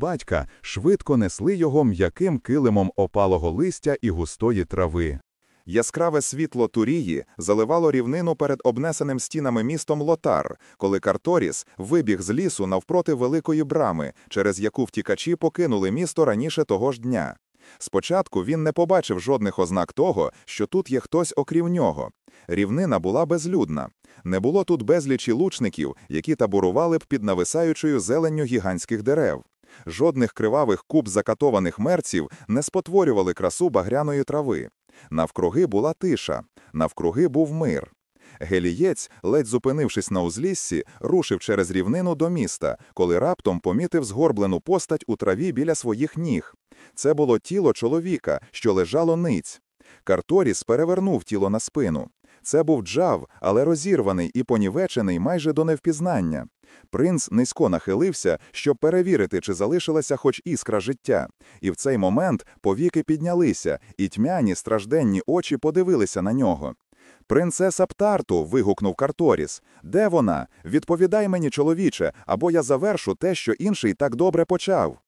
батька швидко несли його м'яким килимом опалого листя і густої трави. Яскраве світло Турії заливало рівнину перед обнесеним стінами містом Лотар, коли Карторіс вибіг з лісу навпроти великої брами, через яку втікачі покинули місто раніше того ж дня. Спочатку він не побачив жодних ознак того, що тут є хтось окрім нього. Рівнина була безлюдна. Не було тут безлічі лучників, які таборували б під нависаючою зеленню гігантських дерев. Жодних кривавих куб закатованих мерців не спотворювали красу багряної трави. Навкруги була тиша, навкруги був мир. Гелієць, ледь зупинившись на узліссі, рушив через рівнину до міста, коли раптом помітив згорблену постать у траві біля своїх ніг. Це було тіло чоловіка, що лежало ниць. Карторіс перевернув тіло на спину. Це був джав, але розірваний і понівечений майже до невпізнання. Принц низько нахилився, щоб перевірити, чи залишилася хоч іскра життя, і в цей момент повіки піднялися, і тьмяні стражденні очі подивилися на нього. Принцеса Птарту. вигукнув Карторіс. Де вона? Відповідай мені, чоловіче, або я завершу те, що інший так добре почав.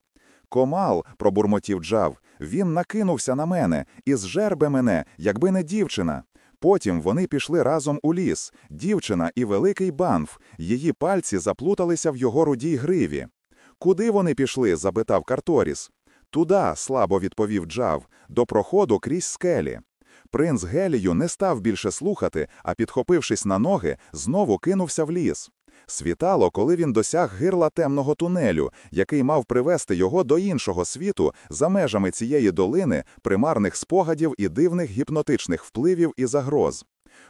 Комал, пробурмотів Джав, він накинувся на мене і зжербе мене, якби не дівчина. Потім вони пішли разом у ліс, дівчина і великий банф, її пальці заплуталися в його рудій гриві. Куди вони пішли? запитав Карторіс. Туда, слабо відповів Джав, до проходу крізь скелі. Принц Гелію не став більше слухати, а, підхопившись на ноги, знову кинувся в ліс. Світало, коли він досяг гирла темного тунелю, який мав привести його до іншого світу за межами цієї долини, примарних спогадів і дивних гіпнотичних впливів і загроз.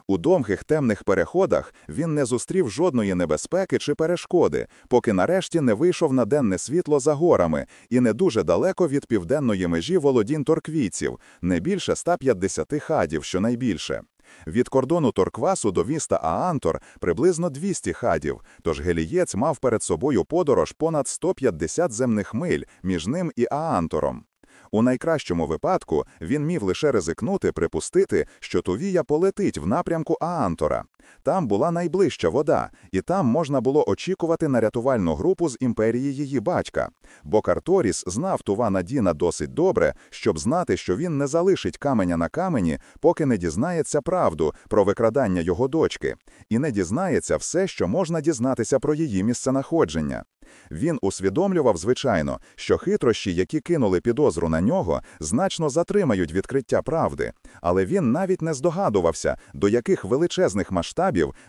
У довгих темних переходах він не зустрів жодної небезпеки чи перешкоди, поки нарешті не вийшов на денне світло за горами і не дуже далеко від південної межі володінь торквійців, не більше 150 хадів, щонайбільше. Від кордону Торквасу до міста Аантор приблизно 200 хадів, тож гелієць мав перед собою подорож понад 150 земних миль між ним і Аантором. У найкращому випадку він міг лише ризикнути припустити, що Тувія полетить в напрямку Аантора. Там була найближча вода, і там можна було очікувати на рятувальну групу з імперії її батька. Бо Карторіс знав Тувана Діна досить добре, щоб знати, що він не залишить каменя на камені, поки не дізнається правду про викрадання його дочки, і не дізнається все, що можна дізнатися про її місценаходження. Він усвідомлював, звичайно, що хитрощі, які кинули підозру на нього, значно затримають відкриття правди, але він навіть не здогадувався, до яких величезних масштабів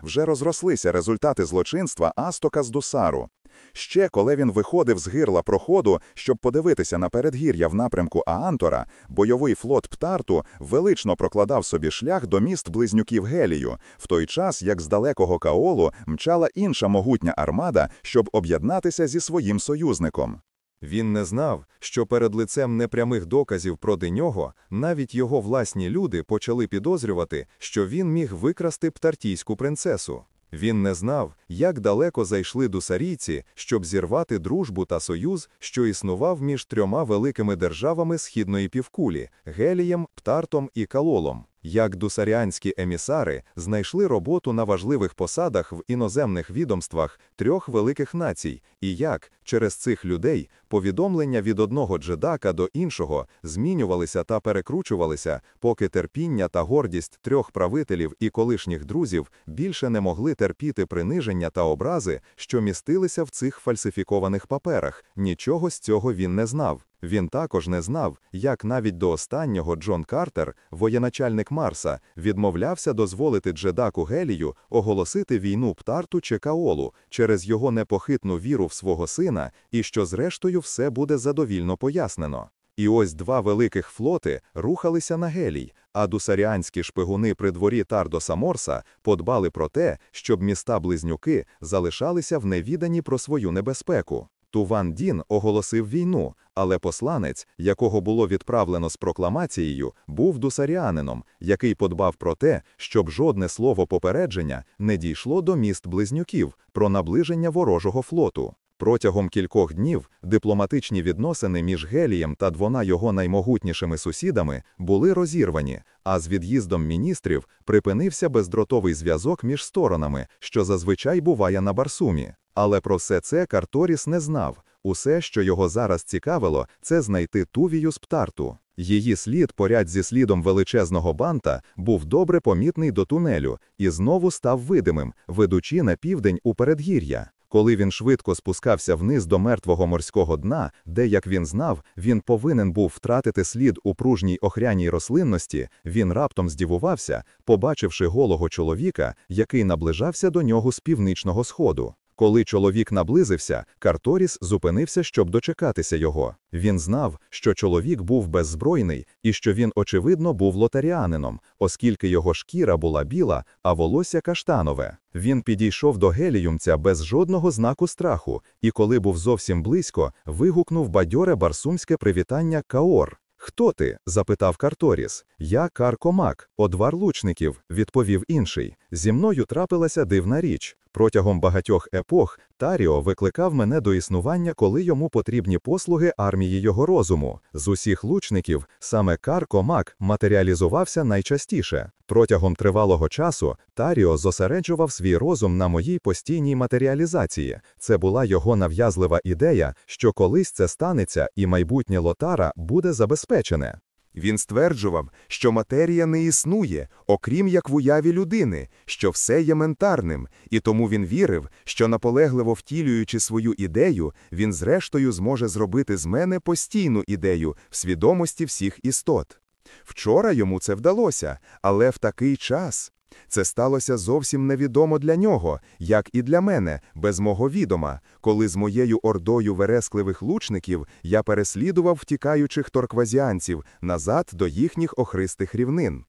вже розрослися результати злочинства Астока з Дусару. Ще коли він виходив з гирла проходу, щоб подивитися на передгір'я в напрямку Аантора, бойовий флот Птарту велично прокладав собі шлях до міст близнюків Гелію, в той час як з далекого Каолу мчала інша могутня армада, щоб об'єднатися зі своїм союзником. Він не знав, що перед лицем непрямих доказів проти нього навіть його власні люди почали підозрювати, що він міг викрасти птартійську принцесу. Він не знав, як далеко зайшли дусарійці, щоб зірвати дружбу та союз, що існував між трьома великими державами східної півкулі Гелієм, Птартом і Калолом як дусаріанські емісари знайшли роботу на важливих посадах в іноземних відомствах трьох великих націй, і як через цих людей повідомлення від одного джедака до іншого змінювалися та перекручувалися, поки терпіння та гордість трьох правителів і колишніх друзів більше не могли терпіти приниження та образи, що містилися в цих фальсифікованих паперах. Нічого з цього він не знав. Він також не знав, як навіть до останнього Джон Картер, воєначальник Марса, відмовлявся дозволити Джедаку Гелію оголосити війну Птарту чи Каолу через його непохитну віру в свого сина, і що, зрештою, все буде задовільно пояснено. І ось два великих флоти рухалися на гелій, а дусаріанські шпигуни при дворі Тардоса Морса подбали про те, щоб міста близнюки залишалися в невіданні про свою небезпеку. Туван Дін оголосив війну, але посланець, якого було відправлено з прокламацією, був дусаріанином, який подбав про те, щоб жодне слово попередження не дійшло до міст близнюків про наближення ворожого флоту. Протягом кількох днів дипломатичні відносини між Гелієм та двома його наймогутнішими сусідами були розірвані, а з від'їздом міністрів припинився бездротовий зв'язок між сторонами, що зазвичай буває на Барсумі. Але про все це Карторіс не знав. Усе, що його зараз цікавило, це знайти Тувію з Птарту. Її слід, поряд зі слідом величезного банта, був добре помітний до тунелю і знову став видимим, ведучи на південь у передгір'я. Коли він швидко спускався вниз до мертвого морського дна, де, як він знав, він повинен був втратити слід у пружній охряній рослинності, він раптом здивувався, побачивши голого чоловіка, який наближався до нього з північного сходу. Коли чоловік наблизився, Карторіс зупинився, щоб дочекатися його. Він знав, що чоловік був беззбройний і що він, очевидно, був лотаріанином, оскільки його шкіра була біла, а волосся каштанове. Він підійшов до геліюмця без жодного знаку страху, і коли був зовсім близько, вигукнув бадьоре барсумське привітання Каор. Хто ти? запитав Карторіс. Я Каркомак, одвар лучників, відповів інший. Зі мною трапилася дивна річ. Протягом багатьох епох Таріо викликав мене до існування, коли йому потрібні послуги армії його розуму. З усіх лучників саме Каркомак матеріалізувався найчастіше. Протягом тривалого часу Таріо зосереджував свій розум на моїй постійній матеріалізації. Це була його нав'язлива ідея, що колись це станеться і майбутнє Лотара буде забезпечене. Він стверджував, що матерія не існує, окрім як в уяві людини, що все є ментарним, і тому він вірив, що наполегливо втілюючи свою ідею, він зрештою зможе зробити з мене постійну ідею в свідомості всіх істот. Вчора йому це вдалося, але в такий час. Це сталося зовсім невідомо для нього, як і для мене, без мого відома, коли з моєю ордою верескливих лучників я переслідував втікаючих торквазіанців назад до їхніх охристих рівнин.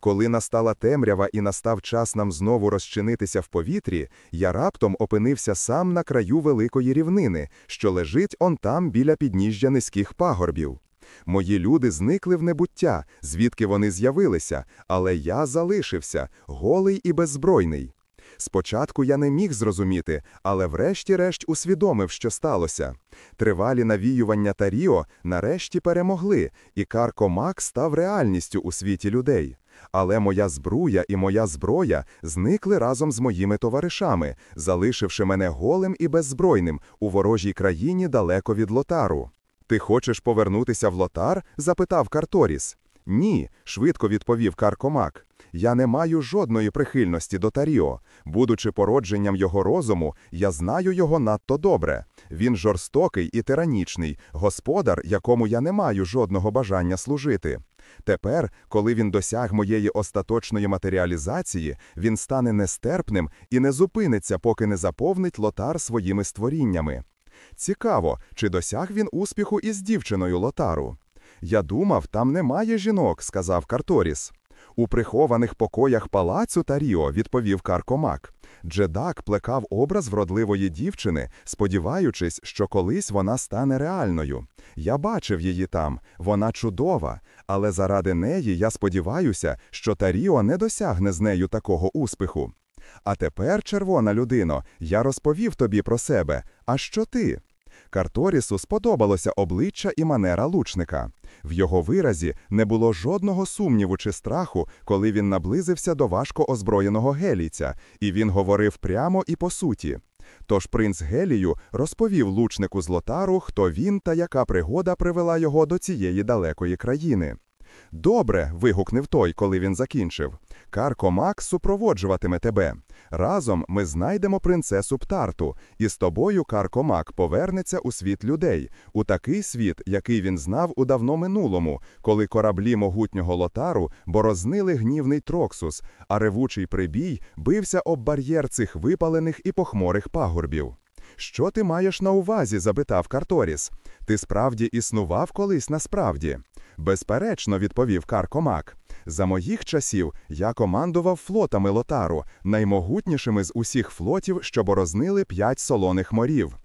Коли настала темрява і настав час нам знову розчинитися в повітрі, я раптом опинився сам на краю великої рівнини, що лежить он там біля підніжжя низьких пагорбів. Мої люди зникли в небуття, звідки вони з'явилися, але я залишився, голий і беззбройний. Спочатку я не міг зрозуміти, але врешті-решт усвідомив, що сталося. Тривалі навіювання Таріо нарешті перемогли, і Каркомак став реальністю у світі людей. Але моя збруя і моя зброя зникли разом з моїми товаришами, залишивши мене голим і беззбройним у ворожій країні далеко від лотару. Ти хочеш повернутися в лотар? запитав Карторіс. Ні, швидко відповів Каркомак. Я не маю жодної прихильності до Таріо. Будучи породженням його розуму, я знаю його надто добре. Він жорстокий і тиранічний, господар, якому я не маю жодного бажання служити. Тепер, коли він досяг моєї остаточної матеріалізації, він стане нестерпним і не зупиниться, поки не заповнить лотар своїми створіннями. Цікаво, чи досяг він успіху із дівчиною Лотару. Я думав, там немає жінок, сказав Карторіс. У прихованих покоях палацу Таріо, відповів Каркомак. Джедак плекав образ вродливої дівчини, сподіваючись, що колись вона стане реальною. Я бачив її там, вона чудова, але заради неї я сподіваюся, що Таріо не досягне з нею такого успіху. А тепер, червона людино, я розповів тобі про себе. А що ти? Карторісу сподобалося обличчя і манера лучника. В його виразі не було жодного сумніву чи страху, коли він наблизився до важко озброєного гелійця, і він говорив прямо і по суті. Тож принц Гелію розповів лучнику з лотару, хто він та яка пригода привела його до цієї далекої країни. Добре. вигукнув той, коли він закінчив. Каркомак супроводжуватиме тебе. Разом ми знайдемо принцесу Птарту, і з тобою Каркомак повернеться у світ людей, у такий світ, який він знав у давно минулому, коли кораблі могутнього лотару борознили гнівний Троксус, а ревучий прибій бився об бар'єр цих випалених і похмурих пагорбів. Що ти маєш на увазі? запитав Карторіс. Ти справді існував колись насправді? Безперечно, відповів Каркомак. За моїх часів я командував флотами лотару, наймогутнішими з усіх флотів, що борознили п'ять солоних морів.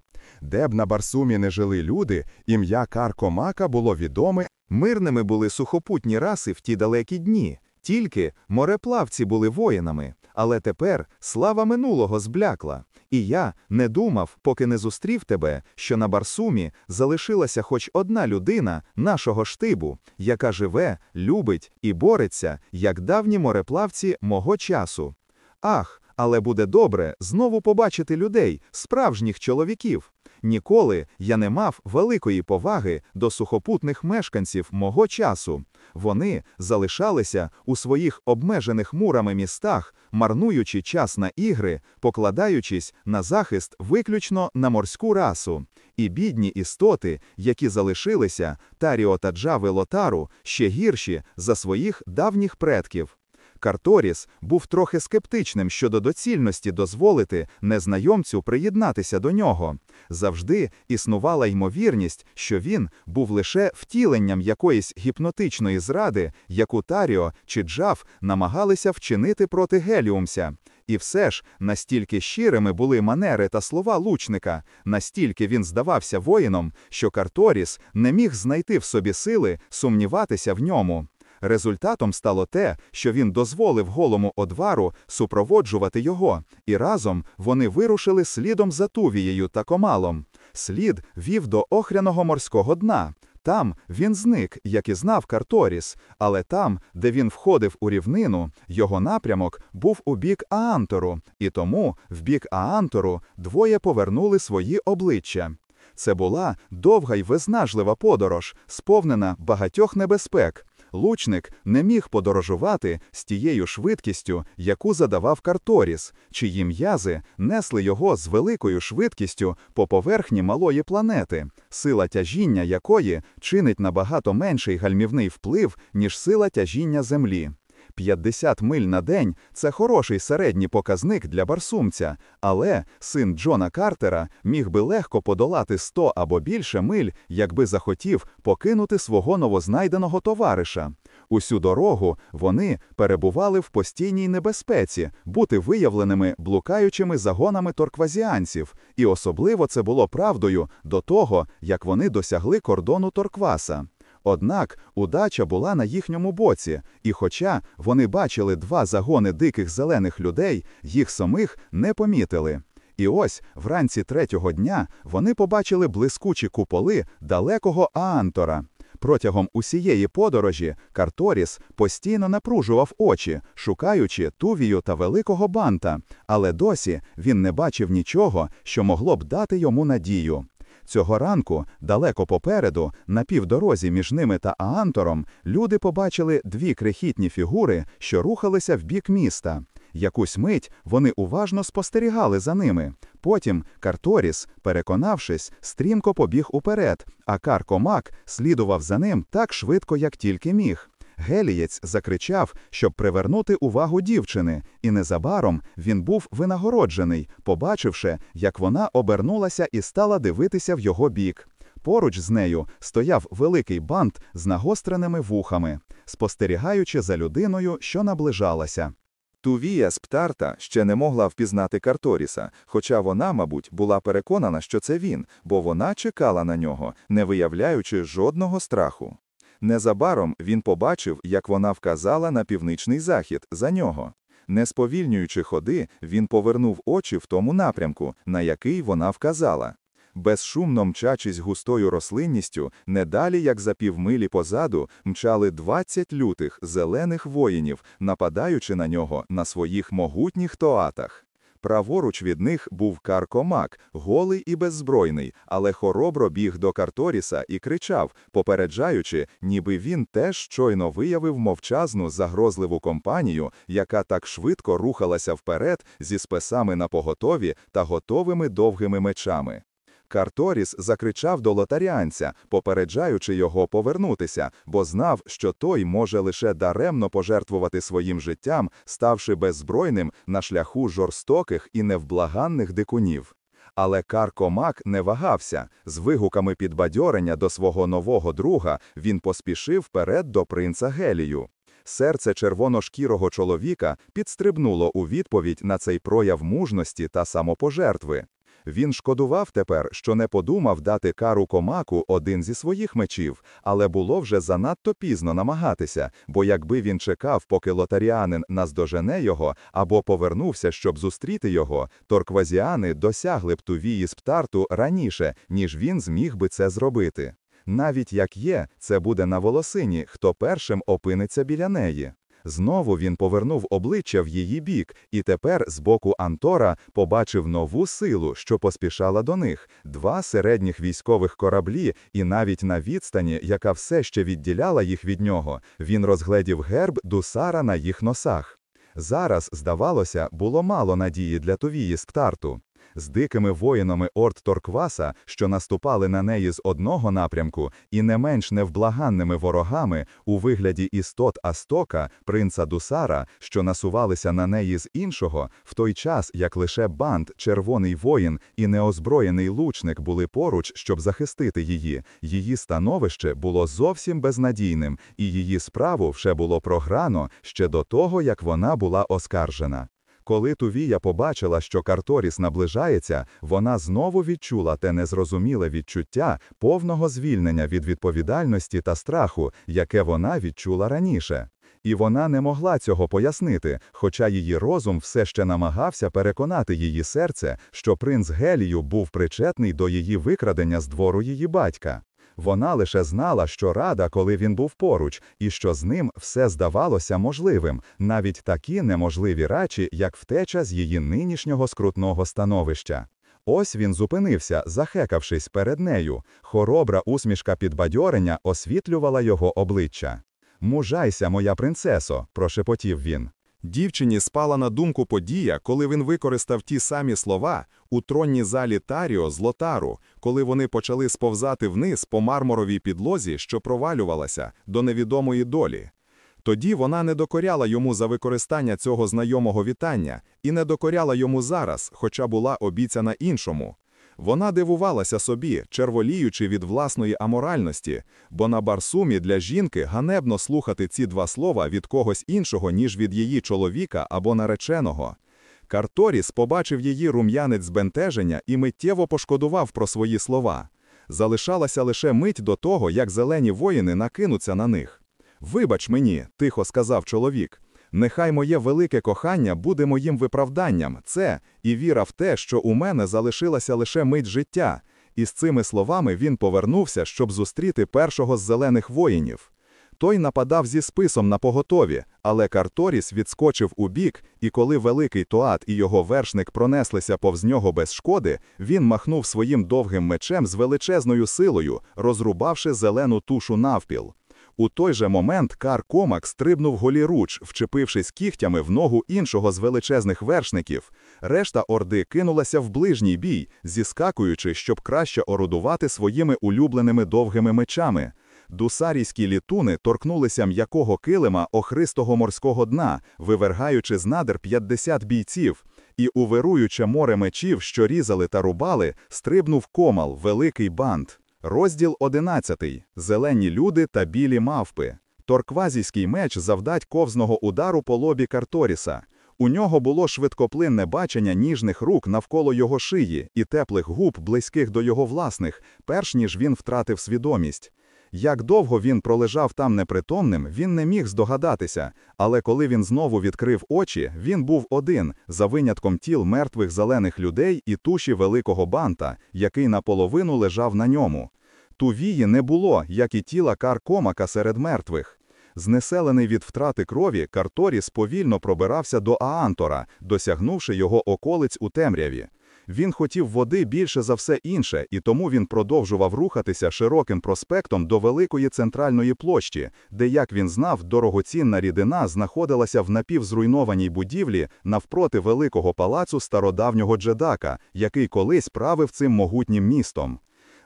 Де б на Барсумі не жили люди, ім'я Каркомака було відоме. Мирними були сухопутні раси в ті далекі дні, тільки мореплавці були воїнами. Але тепер слава минулого зблякла, і я не думав, поки не зустрів тебе, що на Барсумі залишилася хоч одна людина нашого штибу, яка живе, любить і бореться, як давні мореплавці мого часу. Ах, але буде добре знову побачити людей, справжніх чоловіків. Ніколи я не мав великої поваги до сухопутних мешканців мого часу. Вони залишалися у своїх обмежених мурами містах, марнуючи час на ігри, покладаючись на захист виключно на морську расу. І бідні істоти, які залишилися, Таріо та Джави Лотару, ще гірші за своїх давніх предків. Карторіс був трохи скептичним щодо доцільності дозволити незнайомцю приєднатися до нього. Завжди існувала ймовірність, що він був лише втіленням якоїсь гіпнотичної зради, яку Таріо чи Джав намагалися вчинити проти Геліумся. І все ж настільки щирими були манери та слова лучника, настільки він здавався воїном, що Карторіс не міг знайти в собі сили сумніватися в ньому. Результатом стало те, що він дозволив голому одвару супроводжувати його, і разом вони вирушили слідом за Тувією та Комалом. Слід вів до охряного морського дна. Там він зник, як і знав Карторіс, але там, де він входив у рівнину, його напрямок був у бік Аантору, і тому в бік Аантору двоє повернули свої обличчя. Це була довга й визнажлива подорож, сповнена багатьох небезпек. Лучник не міг подорожувати з тією швидкістю, яку задавав Карторіс, чиї м'язи несли його з великою швидкістю по поверхні малої планети, сила тяжіння якої чинить набагато менший гальмівний вплив, ніж сила тяжіння Землі. 50 миль на день це хороший середній показник для барсумця, але син Джона Картера міг би легко подолати 100 або більше миль, якби захотів покинути свого новознайденого товариша. Усю дорогу вони перебували в постійній небезпеці бути виявленими блукаючими загонами торквазіанців, і особливо це було правдою до того, як вони досягли кордону Торкваса. Однак удача була на їхньому боці, і хоча вони бачили два загони диких зелених людей, їх самих не помітили. І ось вранці третього дня вони побачили блискучі куполи далекого Аантора. Протягом усієї подорожі Карторіс постійно напружував очі, шукаючи тувію та великого банта, але досі він не бачив нічого, що могло б дати йому надію. Цього ранку, далеко попереду, на півдорозі між ними та Аантором, люди побачили дві крихітні фігури, що рухалися в бік міста. Якусь мить вони уважно спостерігали за ними. Потім Карторіс, переконавшись, стрімко побіг уперед, а Каркомак слідував за ним так швидко, як тільки міг. Гелієць закричав, щоб привернути увагу дівчини, і незабаром він був винагороджений, побачивши, як вона обернулася і стала дивитися в його бік. Поруч з нею стояв великий бант з нагостреними вухами, спостерігаючи за людиною, що наближалася. Тувія з Птарта ще не могла впізнати Карторіса, хоча вона, мабуть, була переконана, що це він, бо вона чекала на нього, не виявляючи жодного страху. Незабаром він побачив, як вона вказала на північний захід за нього. Не сповільнюючи ходи, він повернув очі в тому напрямку, на який вона вказала. Безшумно мчачись густою рослинністю, не далі, як за півмилі позаду, мчали 20 лютих зелених воїнів, нападаючи на нього на своїх могутніх тоатах. Праворуч від них був Каркомак, голий і беззбройний, але хоробро біг до Карторіса і кричав, попереджаючи, ніби він теж щойно виявив мовчазну загрозливу компанію, яка так швидко рухалася вперед зі спесами на поготові та готовими довгими мечами. Карторіс закричав до лотаріанця, попереджаючи його повернутися, бо знав, що той може лише даремно пожертвувати своїм життям, ставши беззбройним на шляху жорстоких і невблаганних дикунів. Але Каркомак не вагався. З вигуками підбадьорення до свого нового друга він поспішив вперед до принца Гелію. Серце червоношкірого чоловіка підстрибнуло у відповідь на цей прояв мужності та самопожертви. Він шкодував тепер, що не подумав дати кару комаку один зі своїх мечів, але було вже занадто пізно намагатися, бо якби він чекав, поки лотаріанин наздожене його або повернувся, щоб зустріти його, торквазіани досягли б тувії з птарту раніше, ніж він зміг би це зробити. Навіть як є, це буде на волосині, хто першим опиниться біля неї. Знову він повернув обличчя в її бік, і тепер з боку Антора побачив нову силу, що поспішала до них, два середніх військових кораблі, і навіть на відстані, яка все ще відділяла їх від нього, він розгледів герб Дусара на їх носах. Зараз, здавалося, було мало надії для Тувії з Птарту. З дикими воїнами Орд Торкваса, що наступали на неї з одного напрямку, і не менш невблаганними ворогами у вигляді істот Астока, принца Дусара, що насувалися на неї з іншого, в той час як лише банд, червоний воїн і неозброєний лучник були поруч, щоб захистити її, її становище було зовсім безнадійним, і її справу вже було програно ще до того, як вона була оскаржена. Коли Тувія побачила, що Карторіс наближається, вона знову відчула те незрозуміле відчуття повного звільнення від відповідальності та страху, яке вона відчула раніше. І вона не могла цього пояснити, хоча її розум все ще намагався переконати її серце, що принц Гелію був причетний до її викрадення з двору її батька. Вона лише знала, що рада, коли він був поруч, і що з ним все здавалося можливим, навіть такі неможливі речі, як втеча з її нинішнього скрутного становища. Ось він зупинився, захекавшись перед нею. Хоробра усмішка підбадьорення освітлювала його обличчя. Мужайся, моя принцесо, прошепотів він. Дівчині спала на думку подія, коли він використав ті самі слова у тронній залі Таріо з Лотару, коли вони почали сповзати вниз по мармуровій підлозі, що провалювалася до невідомої долі. Тоді вона не докоряла йому за використання цього знайомого вітання і не докоряла йому зараз, хоча була обіцяна іншому. Вона дивувалася собі, черволіючи від власної аморальності, бо на барсумі для жінки ганебно слухати ці два слова від когось іншого, ніж від її чоловіка або нареченого. Карторіс побачив її рум'янець збентеження і миттєво пошкодував про свої слова. Залишалася лише мить до того, як зелені воїни накинуться на них. Вибач мені, тихо сказав чоловік. Нехай моє велике кохання буде моїм виправданням, це і віра в те, що у мене залишилася лише мить життя. І з цими словами він повернувся, щоб зустріти першого з зелених воїнів. Той нападав зі списом на поготові, але Карторіс відскочив у бік, і коли великий Тоат і його вершник пронеслися повз нього без шкоди, він махнув своїм довгим мечем з величезною силою, розрубавши зелену тушу навпіл. У той же момент Кар Комак стрибнув голіруч, вчепившись кігтями в ногу іншого з величезних вершників. Решта орди кинулася в ближній бій, зіскакуючи, щоб краще орудувати своїми улюбленими довгими мечами. Дусарійські літуни торкнулися м'якого килима охристого морського дна, вивергаючи з надр 50 бійців. І у вируюче море мечів, що різали та рубали, стрибнув комал, великий банд. Розділ 11. Зелені люди та білі мавпи. Торквазійський меч завдать ковзного удару по лобі Карторіса. У нього було швидкоплинне бачення ніжних рук навколо його шиї і теплих губ, близьких до його власних, перш ніж він втратив свідомість. Як довго він пролежав там непритомним, він не міг здогадатися, але коли він знову відкрив очі, він був один, за винятком тіл мертвих зелених людей і туші великого банта, який наполовину лежав на ньому. Тувії не було, як і тіла Каркомака серед мертвих. Знеселений від втрати крові, Карторіс повільно пробирався до Аантора, досягнувши його околиць у темряві. Він хотів води більше за все інше, і тому він продовжував рухатися широким проспектом до великої центральної площі, де, як він знав, дорогоцінна рідина знаходилася в напівзруйнованій будівлі навпроти великого палацу стародавнього Джедака, який колись правив цим могутнім містом.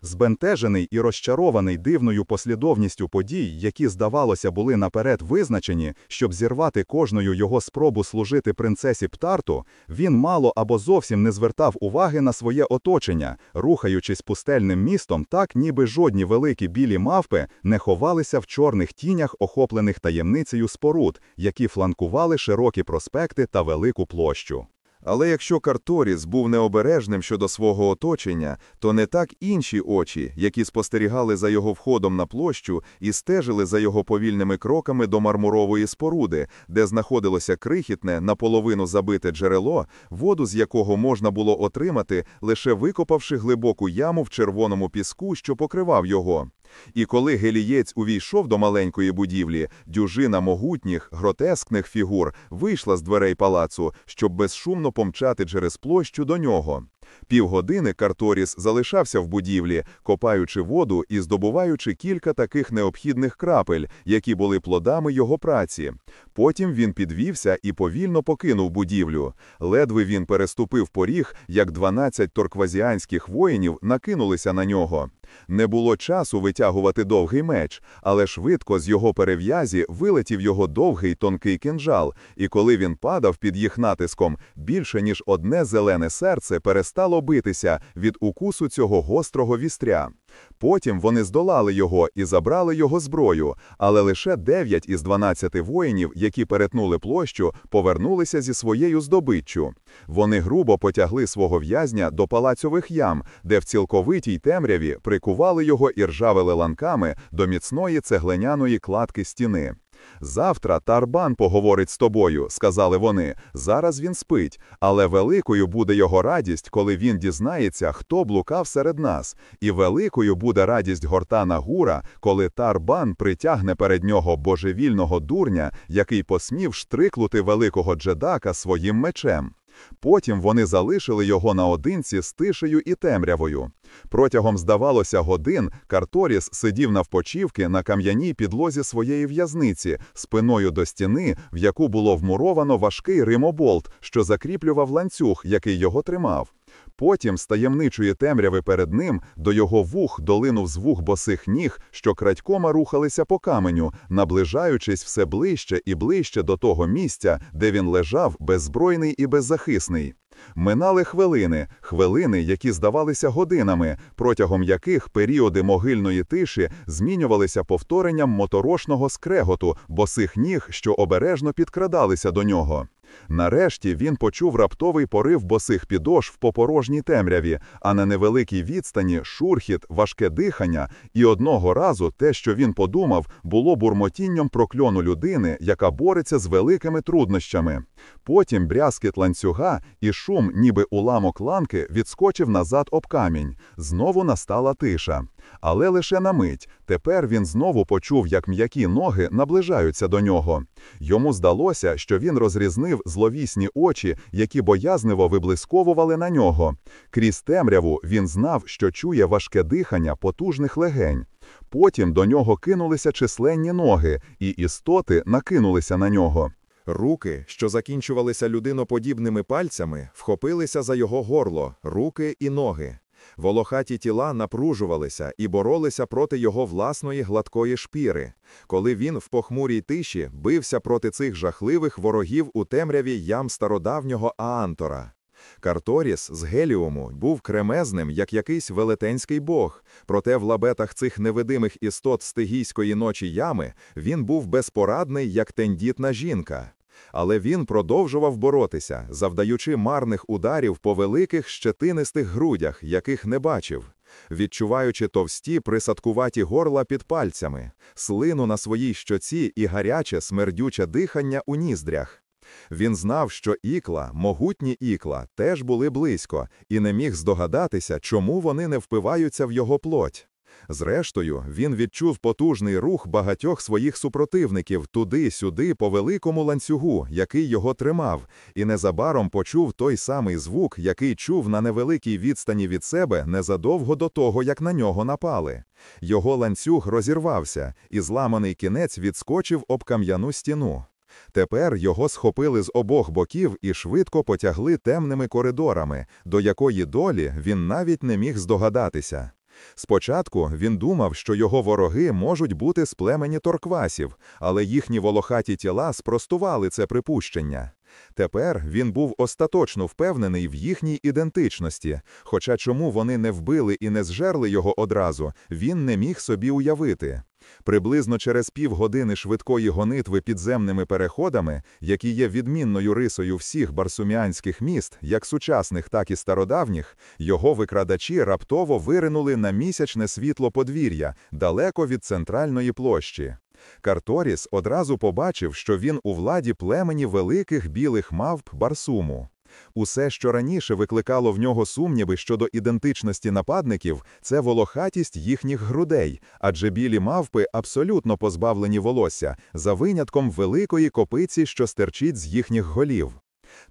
Збентежений і розчарований дивною послідовністю подій, які, здавалося, були наперед визначені, щоб зірвати кожною його спробу служити принцесі Птарту, він мало або зовсім не звертав уваги на своє оточення, рухаючись пустельним містом так, ніби жодні великі білі мавпи не ховалися в чорних тінях, охоплених таємницею споруд, які фланкували широкі проспекти та велику площу. Але якщо Карторіс був необережним щодо свого оточення, то не так інші очі, які спостерігали за його входом на площу і стежили за його повільними кроками до мармурової споруди, де знаходилося крихітне, наполовину забите джерело, воду з якого можна було отримати, лише викопавши глибоку яму в червоному піску, що покривав його. І коли гелієць увійшов до маленької будівлі, дюжина могутніх, гротескних фігур вийшла з дверей палацу, щоб безшумно помчати через площу до нього. Півгодини Карторіс залишався в будівлі, копаючи воду і здобуваючи кілька таких необхідних крапель, які були плодами його праці. Потім він підвівся і повільно покинув будівлю. Ледве він переступив поріг, як 12 торквазіанських воїнів накинулися на нього. Не було часу витягувати довгий меч, але швидко з його перев'язі вилетів його довгий тонкий кинджал, і коли він падав під їх натиском, більше ніж одне зелене серце перестало битися від укусу цього гострого вістря. Потім вони здолали його і забрали його зброю, але лише 9 із 12 воїнів, які перетнули площу, повернулися зі своєю здобиччю. Вони грубо потягли свого в'язня до палацьових ям, де в цілковитій темряві прикували його і ржавили ланками до міцної цеглиняної кладки стіни. Завтра Тарбан поговорить з тобою, сказали вони. Зараз він спить, але великою буде його радість, коли він дізнається, хто блукав серед нас, і великою буде радість гортана Гура, коли Тарбан притягне перед нього божевільного дурня, який посмів штрикнути великого джедака своїм мечем. Потім вони залишили його наодинці з тишею і темрявою. Протягом, здавалося, годин Карторіс сидів навпочівки на кам'яній підлозі своєї в'язниці, спиною до стіни, в яку було вмуровано важкий римоболт, що закріплював ланцюг, який його тримав. Потім з таємничої темряви перед ним до його вух долинув звук босих ніг, що крадькома рухалися по каменю, наближаючись все ближче і ближче до того місця, де він лежав беззбройний і беззахисний. Минали хвилини, хвилини, які здавалися годинами, протягом яких періоди могильної тиші змінювалися повторенням моторошного скреготу босих ніг, що обережно підкрадалися до нього. Нарешті він почув раптовий порив босих підошв по порожній темряві, а на невеликій відстані шурхіт, важке дихання, і одного разу те, що він подумав, було бурмотінням прокльону людини, яка бореться з великими труднощами. Потім брязкіт ланцюга і шум, ніби уламок ланки, відскочив назад об камінь. Знову настала тиша. Але лише на мить. Тепер він знову почув, як м'які ноги наближаються до нього. Йому здалося, що він розрізнив зловісні очі, які боязниво виблисковували на нього. Крізь темряву він знав, що чує важке дихання потужних легень. Потім до нього кинулися численні ноги, і істоти накинулися на нього. Руки, що закінчувалися людиноподібними пальцями, вхопилися за його горло, руки і ноги. Волохаті тіла напружувалися і боролися проти його власної гладкої шпіри, коли він в похмурій тиші бився проти цих жахливих ворогів у темряві ям стародавнього Аантора. Карторіс з Геліуму був кремезним, як якийсь велетенський бог, проте в лабетах цих невидимих істот стигійської ночі ями він був безпорадний, як тендітна жінка. Але він продовжував боротися, завдаючи марних ударів по великих щетинистих грудях, яких не бачив, відчуваючи товсті присадкуваті горла під пальцями, слину на своїй щоці і гаряче смердюче дихання у ніздрях. Він знав, що ікла, могутні ікла, теж були близько, і не міг здогадатися, чому вони не впиваються в його плоть. Зрештою, він відчув потужний рух багатьох своїх супротивників туди-сюди по великому ланцюгу, який його тримав, і незабаром почув той самий звук, який чув на невеликій відстані від себе незадовго до того, як на нього напали. Його ланцюг розірвався, і зламаний кінець відскочив об кам'яну стіну. Тепер його схопили з обох боків і швидко потягли темними коридорами, до якої долі він навіть не міг здогадатися. Спочатку він думав, що його вороги можуть бути з племені торквасів, але їхні волохаті тіла спростували це припущення. Тепер він був остаточно впевнений в їхній ідентичності, хоча чому вони не вбили і не зжерли його одразу, він не міг собі уявити. Приблизно через півгодини швидкої гонитви підземними переходами, які є відмінною рисою всіх барсуміанських міст, як сучасних, так і стародавніх, його викрадачі раптово виринули на місячне світло подвір'я далеко від центральної площі. Карторіс одразу побачив, що він у владі племені великих білих мавп Барсуму. Усе, що раніше викликало в нього сумніви щодо ідентичності нападників, це волохатість їхніх грудей, адже білі мавпи абсолютно позбавлені волосся, за винятком великої копиці, що стерчить з їхніх голів.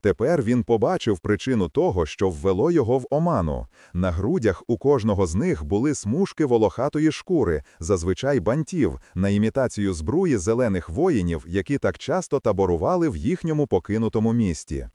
Тепер він побачив причину того, що ввело його в оману. На грудях у кожного з них були смужки волохатої шкури, зазвичай бантів, на імітацію збруї зелених воїнів, які так часто таборували в їхньому покинутому місті.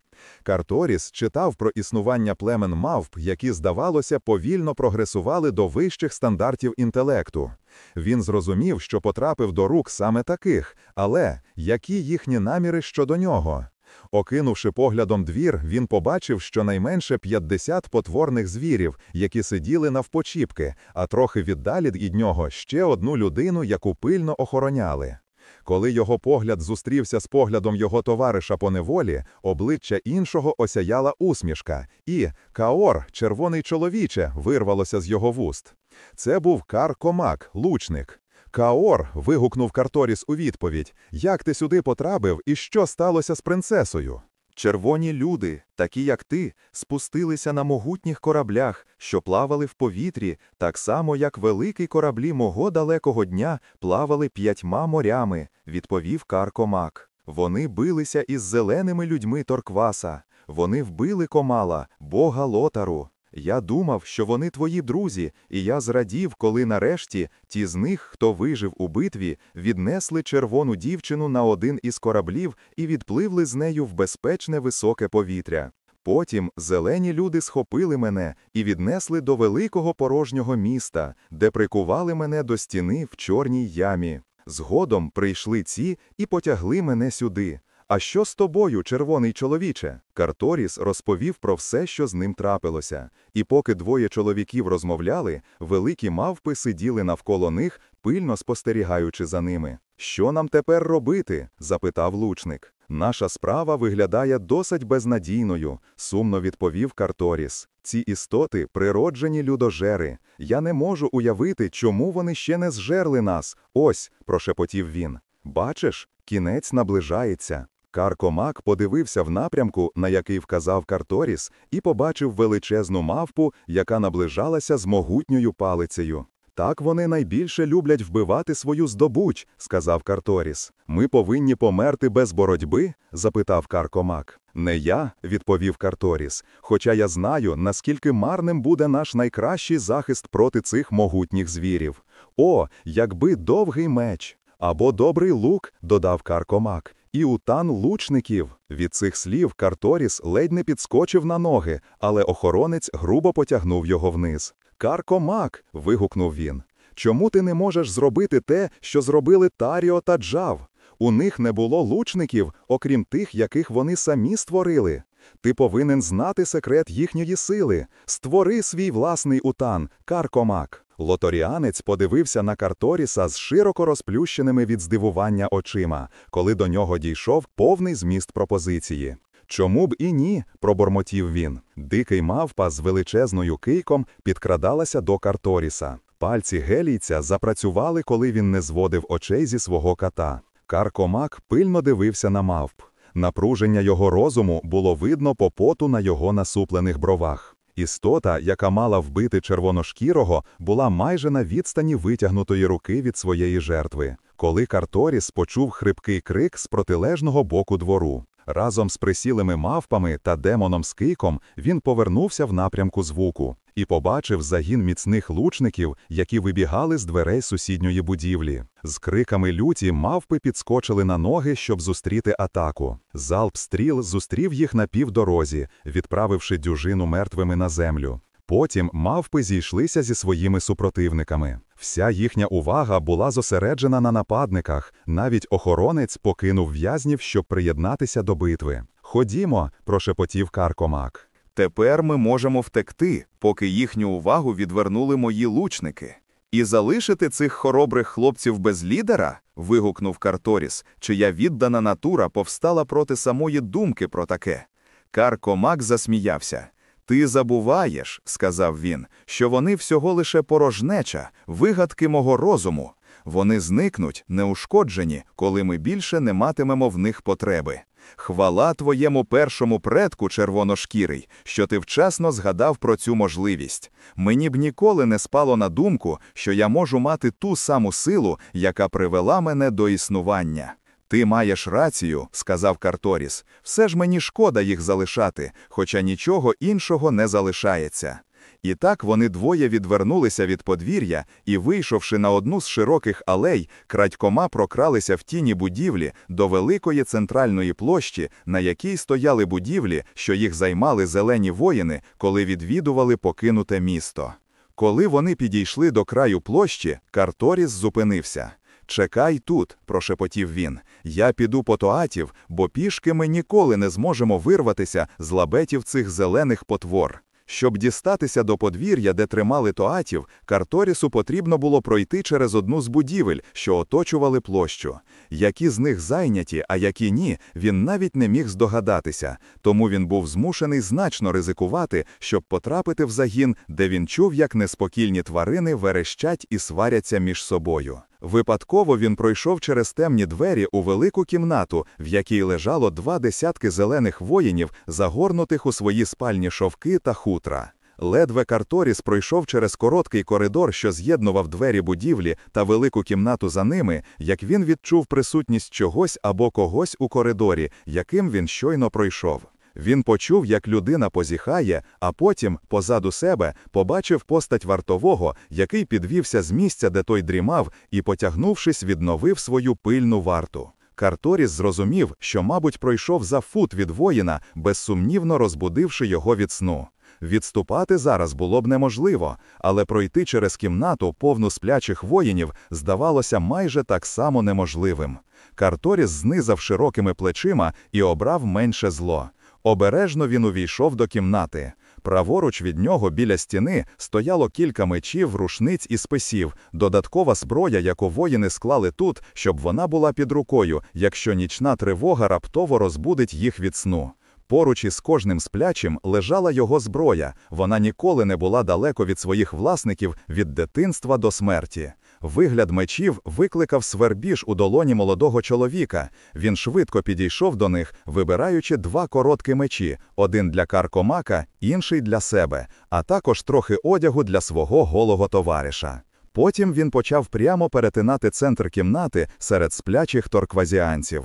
Карторіс читав про існування племен мавп, які, здавалося, повільно прогресували до вищих стандартів інтелекту. Він зрозумів, що потрапив до рук саме таких, але які їхні наміри щодо нього? Окинувши поглядом двір, він побачив щонайменше 50 потворних звірів, які сиділи навпочіпки, а трохи віддалі від нього ще одну людину, яку пильно охороняли. Коли його погляд зустрівся з поглядом його товариша по неволі, обличчя іншого осяяла усмішка, і Каор, червоний чоловіче, вирвалося з його вуст. Це був Кар Комак, лучник. Каор. вигукнув Карторіс у відповідь. Як ти сюди потрапив і що сталося з принцесою? Червоні люди, такі як ти, спустилися на могутніх кораблях, що плавали в повітрі, так само, як великі кораблі мого далекого дня плавали п'ятьма морями, відповів Каркомак. Вони билися із зеленими людьми Торкваса. Вони вбили Комала, бога Лотару. Я думав, що вони твої друзі, і я зрадів, коли нарешті ті з них, хто вижив у битві, віднесли червону дівчину на один із кораблів і відпливли з нею в безпечне високе повітря. Потім зелені люди схопили мене і віднесли до великого порожнього міста, де прикували мене до стіни в чорній ямі. Згодом прийшли ці і потягли мене сюди. А що з тобою, червоний чоловіче? Карторіс розповів про все, що з ним трапилося. І поки двоє чоловіків розмовляли, великі мавпи сиділи навколо них, пильно спостерігаючи за ними. Що нам тепер робити? запитав лучник. Наша справа виглядає досить безнадійною, сумно відповів Карторіс. Ці істоти природжені людожери. Я не можу уявити, чому вони ще не зжерли нас. Ось, прошепотів він. Бачиш, кінець наближається. Каркомак подивився в напрямку, на який вказав Карторіс, і побачив величезну мавпу, яка наближалася з могутньою палицею. Так вони найбільше люблять вбивати свою здобуч, сказав Карторіс. Ми повинні померти без боротьби? запитав Каркомак. Не я, відповів Карторіс, хоча я знаю, наскільки марним буде наш найкращий захист проти цих могутніх звірів. О, якби довгий меч! Або добрий лук, додав Каркомак, і утан лучників. Від цих слів Карторіс ледь не підскочив на ноги, але охоронець грубо потягнув його вниз. Каркомак. вигукнув він. Чому ти не можеш зробити те, що зробили Таріо та Джав? У них не було лучників, окрім тих, яких вони самі створили. Ти повинен знати секрет їхньої сили. Створи свій власний утан, Каркомак. Лоторіанець подивився на Карторіса з широко розплющеними від здивування очима, коли до нього дійшов повний зміст пропозиції. Чому б і ні? пробормотів він. Дикий мавпа з величезною кийком підкрадалася до Карторіса. Пальці гелійця запрацювали, коли він не зводив очей зі свого кота. Каркомак пильно дивився на мавп. Напруження його розуму було видно по поту на його насуплених бровах. Істота, яка мала вбити червоношкірого, була майже на відстані витягнутої руки від своєї жертви, коли Карторіс почув хрипкий крик з протилежного боку двору. Разом з присілими мавпами та демоном Скиком він повернувся в напрямку звуку і побачив загін міцних лучників, які вибігали з дверей сусідньої будівлі. З криками люті мавпи підскочили на ноги, щоб зустріти атаку. Залп стріл зустрів їх на півдорозі, відправивши дюжину мертвими на землю. Потім мавпи зійшлися зі своїми супротивниками. Вся їхня увага була зосереджена на нападниках. Навіть охоронець покинув в'язнів, щоб приєднатися до битви. Ходімо, прошепотів Каркомак. Тепер ми можемо втекти, поки їхню увагу відвернули мої лучники. І залишити цих хоробрих хлопців без лідера? вигукнув Карторіс, чия віддана натура повстала проти самої думки про таке. Каркомак засміявся. Ти забуваєш, сказав він, що вони всього лише порожнеча, вигадки мого розуму. Вони зникнуть, неушкоджені, коли ми більше не матимемо в них потреби. Хвала твоєму першому предку, червоношкірий, що ти вчасно згадав про цю можливість. Мені б ніколи не спало на думку, що я можу мати ту саму силу, яка привела мене до існування. Ти маєш рацію, сказав Карторіс. Все ж мені шкода їх залишати, хоча нічого іншого не залишається. І так вони двоє відвернулися від подвір'я і, вийшовши на одну з широких алей, крадькома прокралися в тіні будівлі до великої центральної площі, на якій стояли будівлі, що їх займали зелені воїни, коли відвідували покинуте місто. Коли вони підійшли до краю площі, Карторіс зупинився. Чекай тут, прошепотів він. Я піду по Тоатів, бо пішки ми ніколи не зможемо вирватися з лабетів цих зелених потвор. Щоб дістатися до подвір'я, де тримали тоатів, Карторісу потрібно було пройти через одну з будівель, що оточували площу. Які з них зайняті, а які ні, він навіть не міг здогадатися, тому він був змушений значно ризикувати, щоб потрапити в загін, де він чув, як неспокійні тварини верещать і сваряться між собою. Випадково він пройшов через темні двері у велику кімнату, в якій лежало два десятки зелених воїнів, загорнутих у свої спальні шовки та хутра. Ледве Карторіс пройшов через короткий коридор, що з'єднував двері будівлі та велику кімнату за ними, як він відчув присутність чогось або когось у коридорі, яким він щойно пройшов. Він почув, як людина позіхає, а потім, позаду себе, побачив постать вартового, який підвівся з місця, де той дрімав, і, потягнувшись, відновив свою пильну варту. Карторіс зрозумів, що, мабуть, пройшов за фут від воїна, безсумнівно розбудивши його від сну. Відступати зараз було б неможливо, але пройти через кімнату, повну сплячих воїнів, здавалося майже так само неможливим. Карторіс знизав широкими плечима і обрав менше зло. Обережно він увійшов до кімнати. Праворуч від нього біля стіни стояло кілька мечів, рушниць і списів, додаткова зброя, яку воїни склали тут, щоб вона була під рукою, якщо нічна тривога раптово розбудить їх від сну. Поруч із кожним сплячим лежала його зброя, вона ніколи не була далеко від своїх власників від дитинства до смерті. Вигляд мечів викликав свербіж у долоні молодого чоловіка. Він швидко підійшов до них, вибираючи два короткі мечі: один для Каркомака, інший для себе, а також трохи одягу для свого голого товариша. Потім він почав прямо перетинати центр кімнати серед сплячих торквазіанців.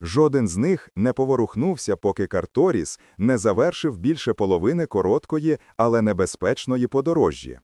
Жоден з них не поворухнувся, поки Карторіс не завершив більше половини короткої, але небезпечної подорожжі.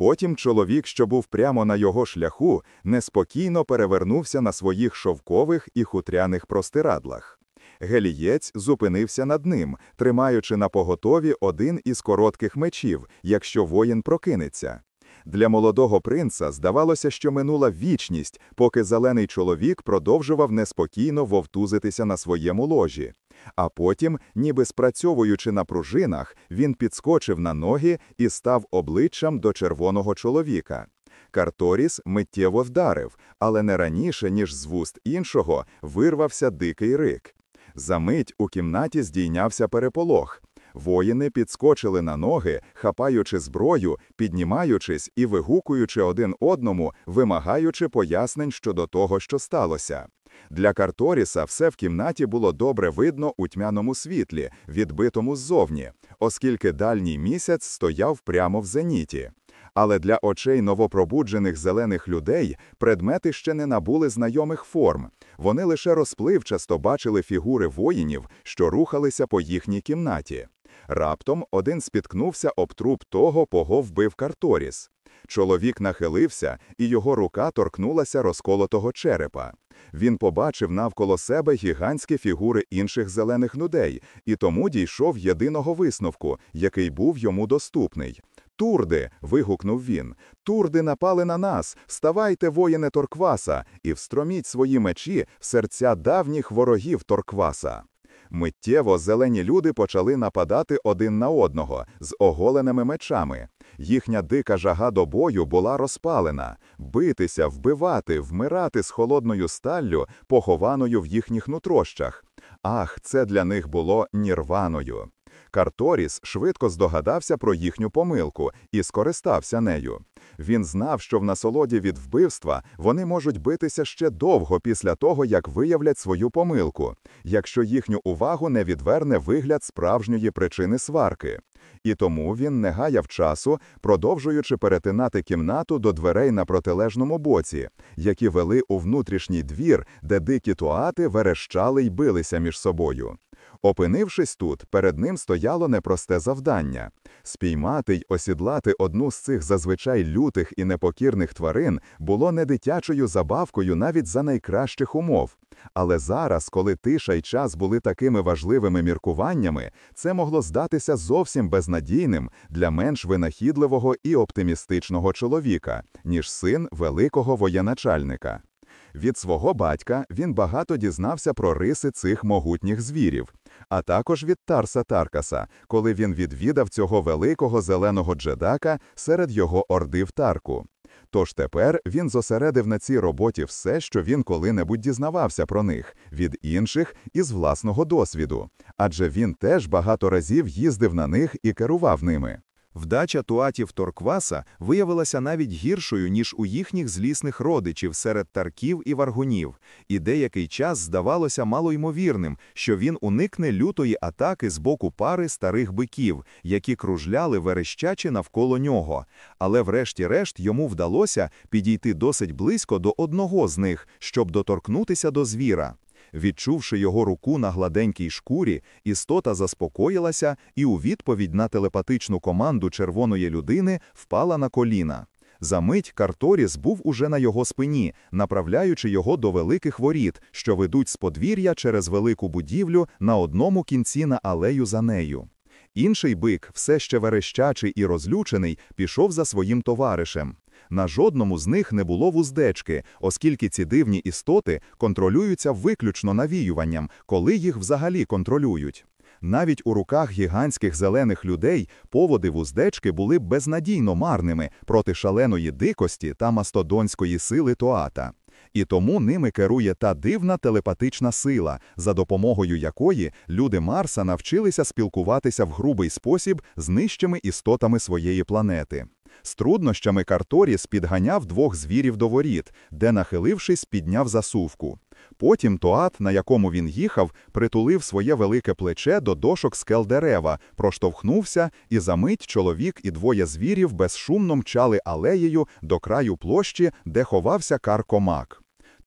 Потім чоловік, що був прямо на його шляху, неспокійно перевернувся на своїх шовкових і хутряних простирадлах. Гелієць зупинився над ним, тримаючи на поготові один із коротких мечів, якщо воїн прокинеться. Для молодого принца здавалося, що минула вічність, поки зелений чоловік продовжував неспокійно вовтузитися на своєму ложі. А потім, ніби спрацьовуючи на пружинах, він підскочив на ноги і став обличчям до червоного чоловіка. Карторіс миттєво вдарив, але не раніше, ніж з вуст іншого, вирвався дикий рик. Замить у кімнаті здійнявся переполох. Воїни підскочили на ноги, хапаючи зброю, піднімаючись і вигукуючи один одному, вимагаючи пояснень щодо того, що сталося. Для Карторіса все в кімнаті було добре видно у тьмяному світлі, відбитому ззовні, оскільки дальній місяць стояв прямо в зеніті. Але для очей новопробуджених зелених людей предмети ще не набули знайомих форм. Вони лише розпливчасто бачили фігури воїнів, що рухалися по їхній кімнаті. Раптом один спіткнувся об труп того, кого вбив Карторіс. Чоловік нахилився, і його рука торкнулася розколотого черепа. Він побачив навколо себе гігантські фігури інших зелених людей, і тому дійшов єдиного висновку, який був йому доступний. Турди. вигукнув він. Турди напали на нас. Вставайте, воїне Торкваса, і встроміть свої мечі в серця давніх ворогів Торкваса. Миттєво зелені люди почали нападати один на одного з оголеними мечами. Їхня дика жага до бою була розпалена битися, вбивати, вмирати з холодною сталлю, похованою в їхніх нутрощах. Ах, це для них було нірваною. Карторіс швидко здогадався про їхню помилку і скористався нею. Він знав, що в насолоді від вбивства вони можуть битися ще довго після того, як виявлять свою помилку, якщо їхню увагу не відверне вигляд справжньої причини сварки. І тому він не гаяв часу, продовжуючи перетинати кімнату до дверей на протилежному боці, які вели у внутрішній двір, де дикі туати верещали й билися між собою. Опинившись тут, перед ним стояло непросте завдання спіймати й осідлати одну з цих зазвичай лютих і непокірних тварин було не дитячою забавкою навіть за найкращих умов. Але зараз, коли тиша й час були такими важливими міркуваннями, це могло здатися зовсім безнадійним для менш винахідливого і оптимістичного чоловіка, ніж син великого воєначальника. Від свого батька він багато дізнався про риси цих могутніх звірів, а також від Тарса Таркаса, коли він відвідав цього великого зеленого джедака серед його орди в Тарку. Тож тепер він зосередив на цій роботі все, що він коли-небудь дізнавався про них, від інших і з власного досвіду, адже він теж багато разів їздив на них і керував ними. Вдача туатів Торкваса виявилася навіть гіршою, ніж у їхніх злісних родичів серед тарків і варгунів, і деякий час здавалося малоймовірним, що він уникне лютої атаки з боку пари старих биків, які кружляли верещачи навколо нього. Але врешті-решт йому вдалося підійти досить близько до одного з них, щоб доторкнутися до звіра. Відчувши його руку на гладенькій шкурі, істота заспокоїлася і у відповідь на телепатичну команду червоної людини впала на коліна. Замить Карторіс був уже на його спині, направляючи його до великих воріт, що ведуть з подвір'я через велику будівлю на одному кінці на алею за нею. Інший бик, все ще верещачий і розлючений, пішов за своїм товаришем. На жодному з них не було вуздечки, оскільки ці дивні істоти контролюються виключно навіюванням, коли їх взагалі контролюють. Навіть у руках гігантських зелених людей поводи вуздечки були безнадійно марними проти шаленої дикості та мастодонської сили Тоата. І тому ними керує та дивна телепатична сила, за допомогою якої люди Марса навчилися спілкуватися в грубий спосіб з нижчими істотами своєї планети. З труднощами Карторіс підганяв двох звірів до воріт, де, нахилившись, підняв засувку. Потім Тоат, на якому він їхав, притулив своє велике плече до дошок скел дерева, проштовхнувся, і за мить чоловік і двоє звірів безшумно мчали алеєю до краю площі, де ховався каркомак.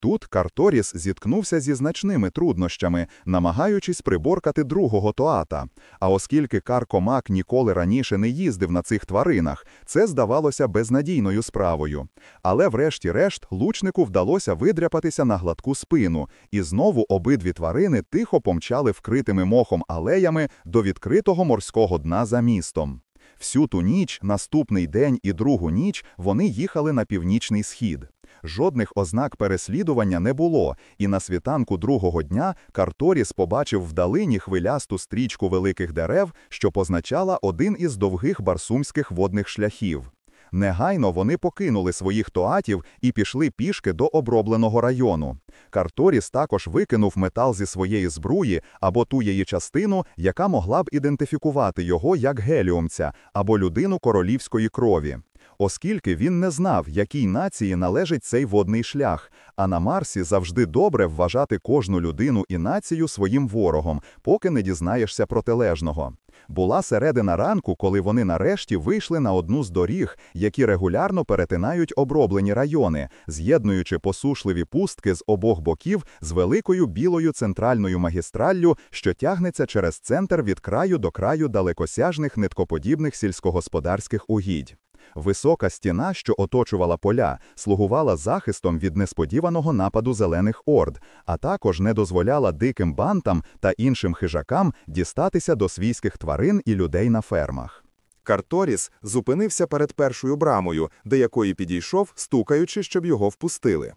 Тут Карторіс зіткнувся зі значними труднощами, намагаючись приборкати другого тоата. А оскільки Каркомак ніколи раніше не їздив на цих тваринах, це здавалося безнадійною справою. Але, врешті-решт, лучнику вдалося видряпатися на гладку спину, і знову обидві тварини тихо помчали вкритими мохом алеями до відкритого морського дна за містом. Всю ту ніч, наступний день і другу ніч вони їхали на північний схід. Жодних ознак переслідування не було, і на світанку другого дня Карторіс побачив вдалині хвилясту стрічку великих дерев, що позначала один із довгих барсумських водних шляхів. Негайно вони покинули своїх тоатів і пішли пішки до обробленого району. Карторіс також викинув метал зі своєї збруї або ту її частину, яка могла б ідентифікувати його як геліумця або людину королівської крові оскільки він не знав, якій нації належить цей водний шлях, а на Марсі завжди добре вважати кожну людину і націю своїм ворогом, поки не дізнаєшся протилежного. Була середина ранку, коли вони нарешті вийшли на одну з доріг, які регулярно перетинають оброблені райони, з'єднуючи посушливі пустки з обох боків з великою білою центральною магістраллю, що тягнеться через центр від краю до краю далекосяжних ниткоподібних сільськогосподарських угідь. Висока стіна, що оточувала поля, слугувала захистом від несподіваного нападу зелених орд, а також не дозволяла диким бантам та іншим хижакам дістатися до свійських тварин і людей на фермах. Карторіс зупинився перед першою брамою, до якої підійшов, стукаючи, щоб його впустили.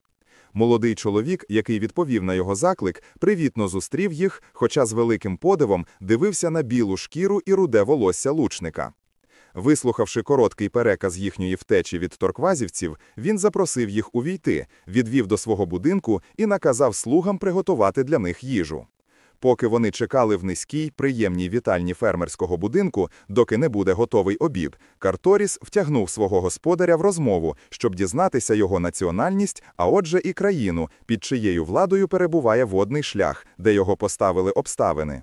Молодий чоловік, який відповів на його заклик, привітно зустрів їх, хоча з великим подивом дивився на білу шкіру і руде волосся лучника. Вислухавши короткий переказ їхньої втечі від торквазівців, він запросив їх увійти, відвів до свого будинку і наказав слугам приготувати для них їжу. Поки вони чекали в низькій, приємній вітальні фермерського будинку, доки не буде готовий обід, Карторіс втягнув свого господаря в розмову, щоб дізнатися його національність, а отже і країну, під чиєю владою перебуває водний шлях, де його поставили обставини.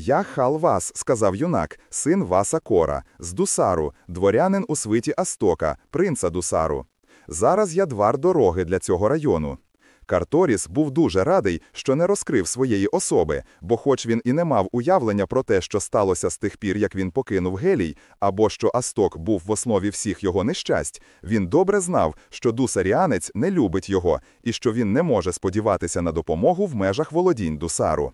«Я Хал Вас», – сказав юнак, син Васа Кора, з Дусару, дворянин у свиті Астока, принца Дусару. Зараз я двар дороги для цього району. Карторіс був дуже радий, що не розкрив своєї особи, бо хоч він і не мав уявлення про те, що сталося з тих пір, як він покинув Гелій, або що Асток був в основі всіх його нещасть, він добре знав, що Дусаріанець не любить його і що він не може сподіватися на допомогу в межах володінь Дусару.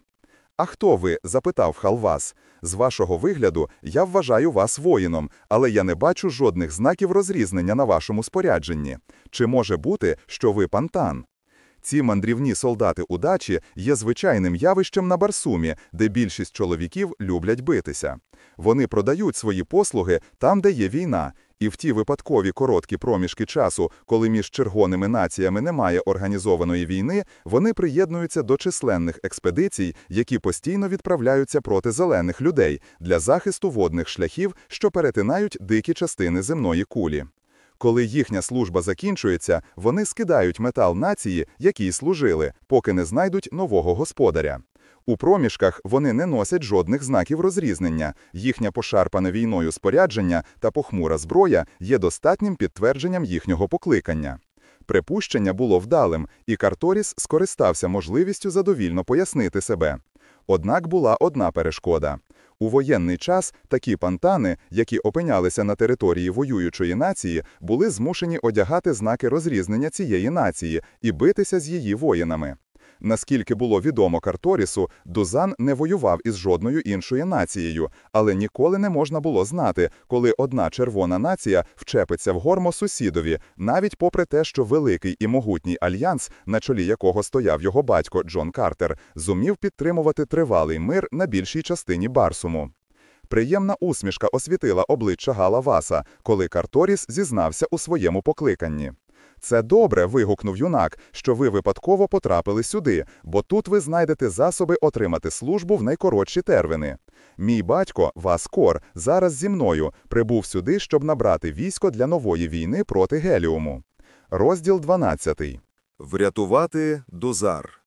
А хто ви? запитав Халвас. З вашого вигляду я вважаю вас воїном, але я не бачу жодних знаків розрізнення на вашому спорядженні. Чи може бути, що ви пантан? Ці мандрівні солдати удачі є звичайним явищем на Барсумі, де більшість чоловіків люблять битися. Вони продають свої послуги там, де є війна, і в ті випадкові короткі проміжки часу, коли між червоними націями немає організованої війни, вони приєднуються до численних експедицій, які постійно відправляються проти зелених людей для захисту водних шляхів, що перетинають дикі частини земної кулі. Коли їхня служба закінчується, вони скидають метал нації, якій служили, поки не знайдуть нового господаря. У проміжках вони не носять жодних знаків розрізнення, їхня пошарпане війною спорядження та похмура зброя є достатнім підтвердженням їхнього покликання. Припущення було вдалим, і Карторіс скористався можливістю задовільно пояснити себе. Однак була одна перешкода. У воєнний час такі пантани, які опинялися на території воюючої нації, були змушені одягати знаки розрізнення цієї нації і битися з її воїнами. Наскільки було відомо Карторісу, Дузан не воював із жодною іншою нацією, але ніколи не можна було знати, коли одна червона нація вчепиться в гормо сусідові, навіть попри те, що великий і могутній альянс, на чолі якого стояв його батько Джон Картер, зумів підтримувати тривалий мир на більшій частині Барсуму. Приємна усмішка освітила обличчя Гала Васа, коли Карторіс зізнався у своєму покликанні. Це добре, вигукнув юнак, що ви випадково потрапили сюди, бо тут ви знайдете засоби отримати службу в найкоротші терміни. Мій батько, Васкор, зараз зі мною прибув сюди, щоб набрати військо для нової війни проти Геліуму. Розділ 12. Врятувати Дузар.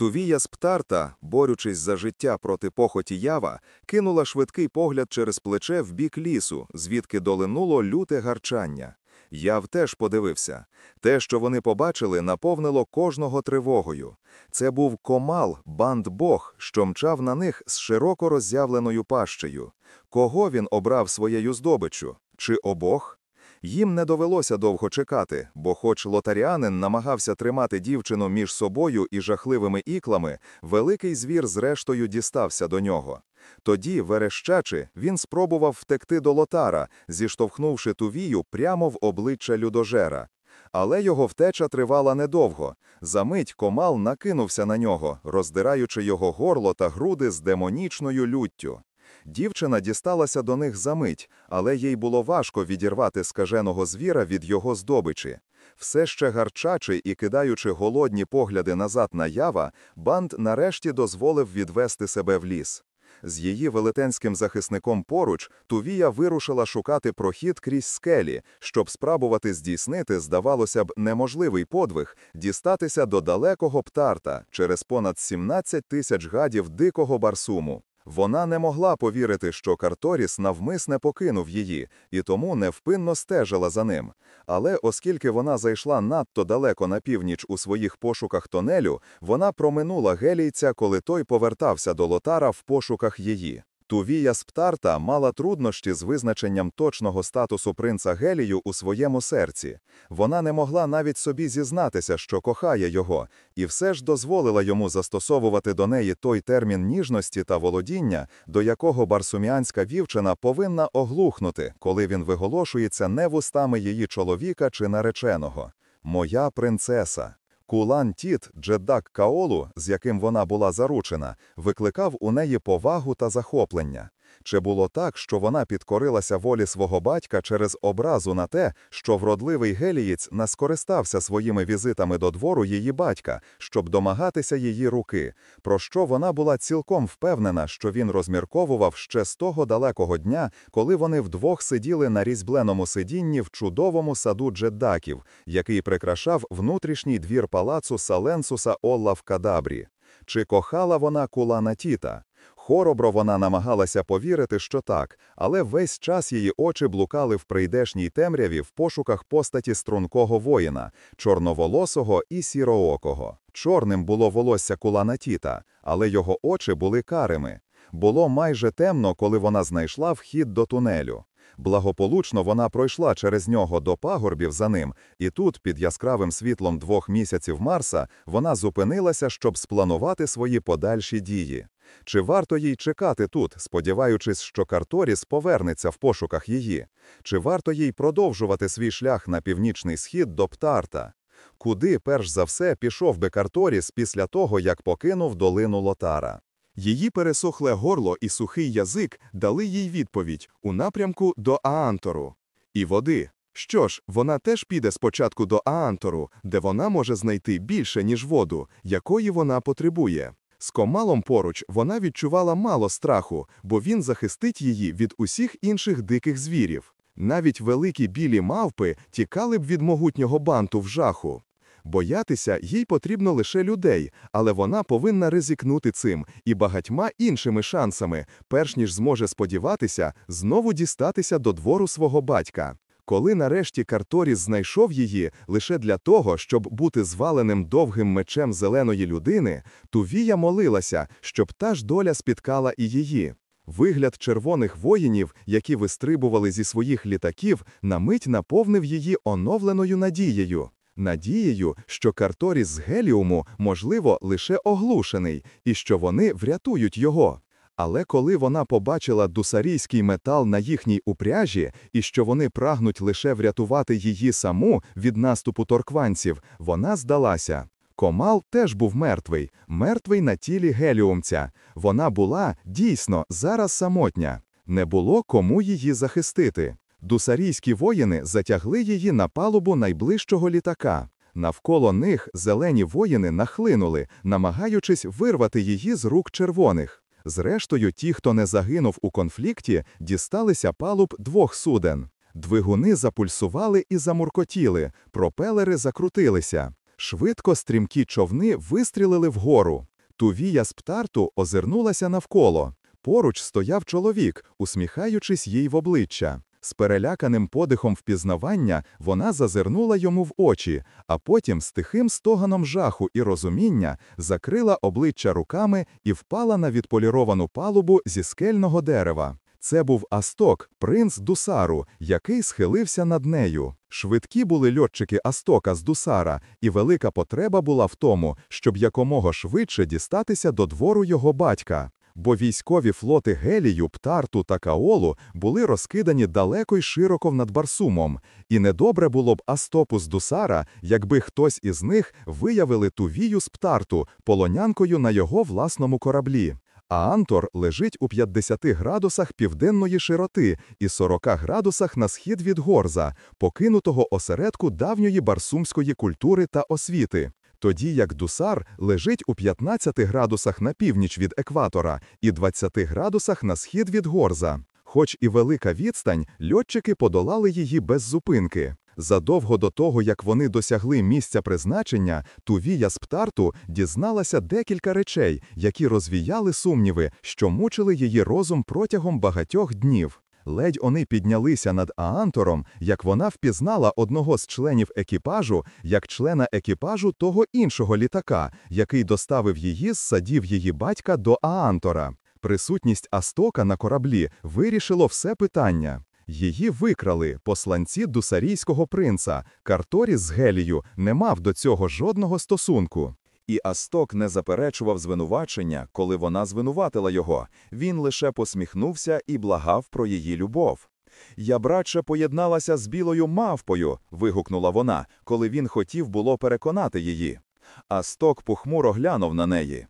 Тувія з Птарта, борючись за життя проти похоті ява, кинула швидкий погляд через плече в бік лісу, звідки долинуло люте гарчання. Яв теж подивився. Те, що вони побачили, наповнило кожного тривогою. Це був комал, банд-бог, що мчав на них з широко роззявленою пащею. Кого він обрав своєю здобиччю? Чи обох? Їм не довелося довго чекати, бо, хоч лотаріанин намагався тримати дівчину між собою і жахливими іклами, великий звір зрештою дістався до нього. Тоді, верещачи, він спробував втекти до лотара, зіштовхнувши тувію прямо в обличчя людожера. Але його втеча тривала недовго. Замить комал накинувся на нього, роздираючи його горло та груди з демонічною люттю. Дівчина дісталася до них за мить, але їй було важко відірвати скаженого звіра від його здобичі. Все ще гарчачи і кидаючи голодні погляди назад на ява, банд нарешті дозволив відвести себе в ліс. З її велетенським захисником поруч Тувія вирушила шукати прохід крізь скелі, щоб спробувати здійснити, здавалося б, неможливий подвиг дістатися до далекого птарта через понад 17 тисяч гадів дикого барсуму. Вона не могла повірити, що Карторіс навмисне покинув її, і тому невпинно стежила за ним. Але оскільки вона зайшла надто далеко на північ у своїх пошуках тонелю, вона проминула гелійця, коли той повертався до лотара в пошуках її. Тувія з Птарта мала труднощі з визначенням точного статусу принца Гелію у своєму серці. Вона не могла навіть собі зізнатися, що кохає його, і все ж дозволила йому застосовувати до неї той термін ніжності та володіння, до якого барсуміанська вівчина повинна оглухнути, коли він виголошується не вустами її чоловіка чи нареченого. Моя принцеса. Кулан Тіт, джедак Каолу, з яким вона була заручена, викликав у неї повагу та захоплення. Чи було так, що вона підкорилася волі свого батька через образу на те, що вродливий гелієць не скористався своїми візитами до двору її батька, щоб домагатися її руки, про що вона була цілком впевнена, що він розмірковував ще з того далекого дня, коли вони вдвох сиділи на різьбленому сидінні в чудовому саду джеддаків, який прикрашав внутрішній двір палацу Саленсуса Олла в Кадабрі. Чи кохала вона кулана Тіта? Хоробро вона намагалася повірити, що так, але весь час її очі блукали в прийдешній темряві в пошуках постаті стрункого воїна, чорноволосого і сіроокого. Чорним було волосся кулана Тіта, але його очі були карими. Було майже темно, коли вона знайшла вхід до тунелю. Благополучно вона пройшла через нього до пагорбів за ним, і тут, під яскравим світлом двох місяців Марса, вона зупинилася, щоб спланувати свої подальші дії. Чи варто їй чекати тут, сподіваючись, що Карторіс повернеться в пошуках її? Чи варто їй продовжувати свій шлях на північний схід до Птарта? Куди, перш за все, пішов би Карторіс після того, як покинув долину Лотара? Її пересохле горло і сухий язик дали їй відповідь у напрямку до Аантору. І води. Що ж, вона теж піде спочатку до Аантору, де вона може знайти більше, ніж воду, якої вона потребує. З комалом поруч вона відчувала мало страху, бо він захистить її від усіх інших диких звірів. Навіть великі білі мавпи тікали б від могутнього банту в жаху. Боятися їй потрібно лише людей, але вона повинна ризикнути цим і багатьма іншими шансами, перш ніж зможе сподіватися знову дістатися до двору свого батька. Коли нарешті Карторіс знайшов її лише для того, щоб бути зваленим довгим мечем зеленої людини, Тувія молилася, щоб та ж доля спіткала і її. Вигляд червоних воїнів, які вистрибували зі своїх літаків, на мить наповнив її оновленою надією. Надією, що Карторіс з Геліуму, можливо, лише оглушений, і що вони врятують його. Але коли вона побачила дусарійський метал на їхній упряжі, і що вони прагнуть лише врятувати її саму від наступу торкванців, вона здалася. Комал теж був мертвий, мертвий на тілі геліумця. Вона була, дійсно, зараз самотня. Не було кому її захистити. Дусарійські воїни затягли її на палубу найближчого літака. Навколо них зелені воїни нахлинули, намагаючись вирвати її з рук червоних. Зрештою, ті, хто не загинув у конфлікті, дісталися палуб двох суден. Двигуни запульсували і замуркотіли, пропелери закрутилися. Швидко стрімкі човни вистрілили вгору. Тувія з птарту озирнулася навколо. Поруч стояв чоловік, усміхаючись їй в обличчя. З переляканим подихом впізнавання вона зазирнула йому в очі, а потім з тихим стоганом жаху і розуміння закрила обличчя руками і впала на відполіровану палубу зі скельного дерева. Це був Асток, принц Дусару, який схилився над нею. Швидкі були льотчики Астока з Дусара, і велика потреба була в тому, щоб якомога швидше дістатися до двору його батька. Бо військові флоти Гелію, Птарту та Каолу були розкидані далеко й широко над Барсумом, і недобре було б Астопу з Дусара, якби хтось із них виявили Тувію з Птарту полонянкою на його власному кораблі. А Антор лежить у 50 градусах південної широти і 40 градусах на схід від Горза, покинутого осередку давньої барсумської культури та освіти. Тоді як Дусар лежить у 15 градусах на північ від екватора і 20 градусах на схід від Горза. Хоч і велика відстань, льотчики подолали її без зупинки. Задовго до того, як вони досягли місця призначення, Тувія з Птарту дізналася декілька речей, які розвіяли сумніви, що мучили її розум протягом багатьох днів. Ледь вони піднялися над Аантором, як вона впізнала одного з членів екіпажу як члена екіпажу того іншого літака, який доставив її з садів її батька до Аантора. Присутність Астока на кораблі вирішило все питання. Її викрали посланці дусарійського принца. Карторіс з Гелію не мав до цього жодного стосунку. І Асток не заперечував звинувачення, коли вона звинуватила його. Він лише посміхнувся і благав про її любов. Я братше поєдналася з білою мавпою, вигукнула вона, коли він хотів було переконати її. Асток похмуро глянув на неї.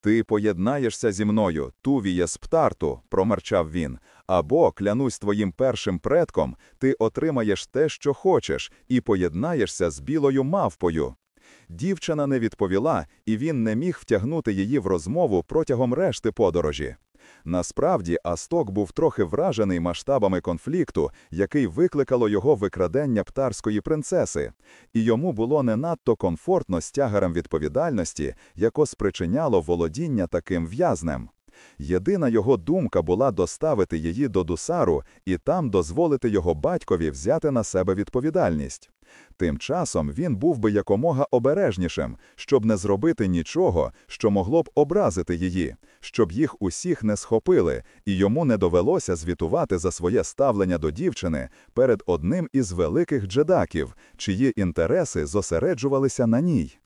Ти поєднаєшся зі мною, Тувіє з Птарту, промерчав він, або, клянусь твоїм першим предком, ти отримаєш те, що хочеш, і поєднаєшся з білою мавпою. Дівчина не відповіла, і він не міг втягнути її в розмову протягом решти подорожі. Насправді, Асток був трохи вражений масштабами конфлікту, який викликало його викрадення птарської принцеси, і йому було не надто комфортно з тягарем відповідальності, яко спричиняло володіння таким в'язнем. Єдина його думка була доставити її до Дусару і там дозволити його батькові взяти на себе відповідальність. Тим часом він був би якомога обережнішим, щоб не зробити нічого, що могло б образити її, щоб їх усіх не схопили, і йому не довелося звітувати за своє ставлення до дівчини перед одним із великих джедаків, чиї інтереси зосереджувалися на ній.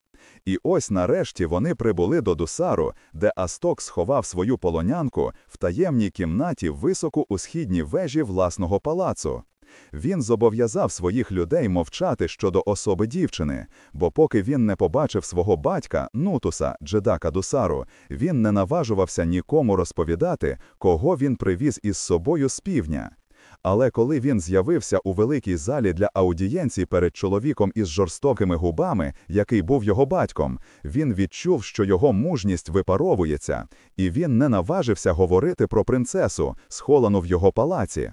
І ось нарешті вони прибули до Дусару, де Асток сховав свою полонянку в таємній кімнаті високо у східній вежі власного палацу. Він зобов'язав своїх людей мовчати щодо особи дівчини, бо поки він не побачив свого батька, Нутуса, джедака Дусару, він не наважувався нікому розповідати, кого він привіз із собою з півдня. Але коли він з'явився у великій залі для аудієнцій перед чоловіком із жорстокими губами, який був його батьком, він відчув, що його мужність випаровується, і він не наважився говорити про принцесу, сховану в його палаці.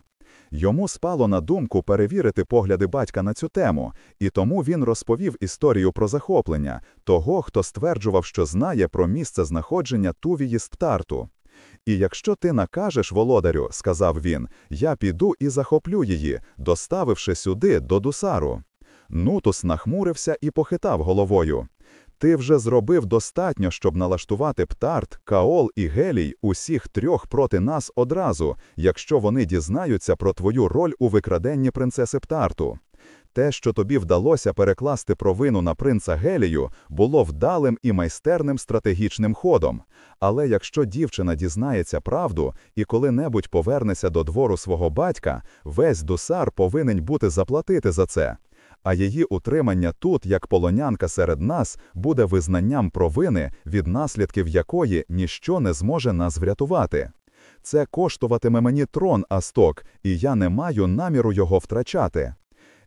Йому спало на думку перевірити погляди батька на цю тему, і тому він розповів історію про захоплення того, хто стверджував, що знає про місце знаходження Тувії з Птарту. І якщо ти накажеш, володарю, сказав він, я піду і захоплю її, доставивши сюди до Дусару. Нутус нахмурився і похитав головою. Ти вже зробив достатньо, щоб налаштувати Птарт, Каол і Гелій усіх трьох проти нас одразу, якщо вони дізнаються про твою роль у викраденні принцеси Птарту. Те, що тобі вдалося перекласти провину на принца Гелію, було вдалим і майстерним стратегічним ходом. Але якщо дівчина дізнається правду і коли-небудь повернеться до двору свого батька, весь дусар повинен бути заплатити за це. А її утримання тут, як полонянка серед нас, буде визнанням провини, від наслідків якої ніщо не зможе нас врятувати. Це коштуватиме мені трон Асток, і я не маю наміру його втрачати.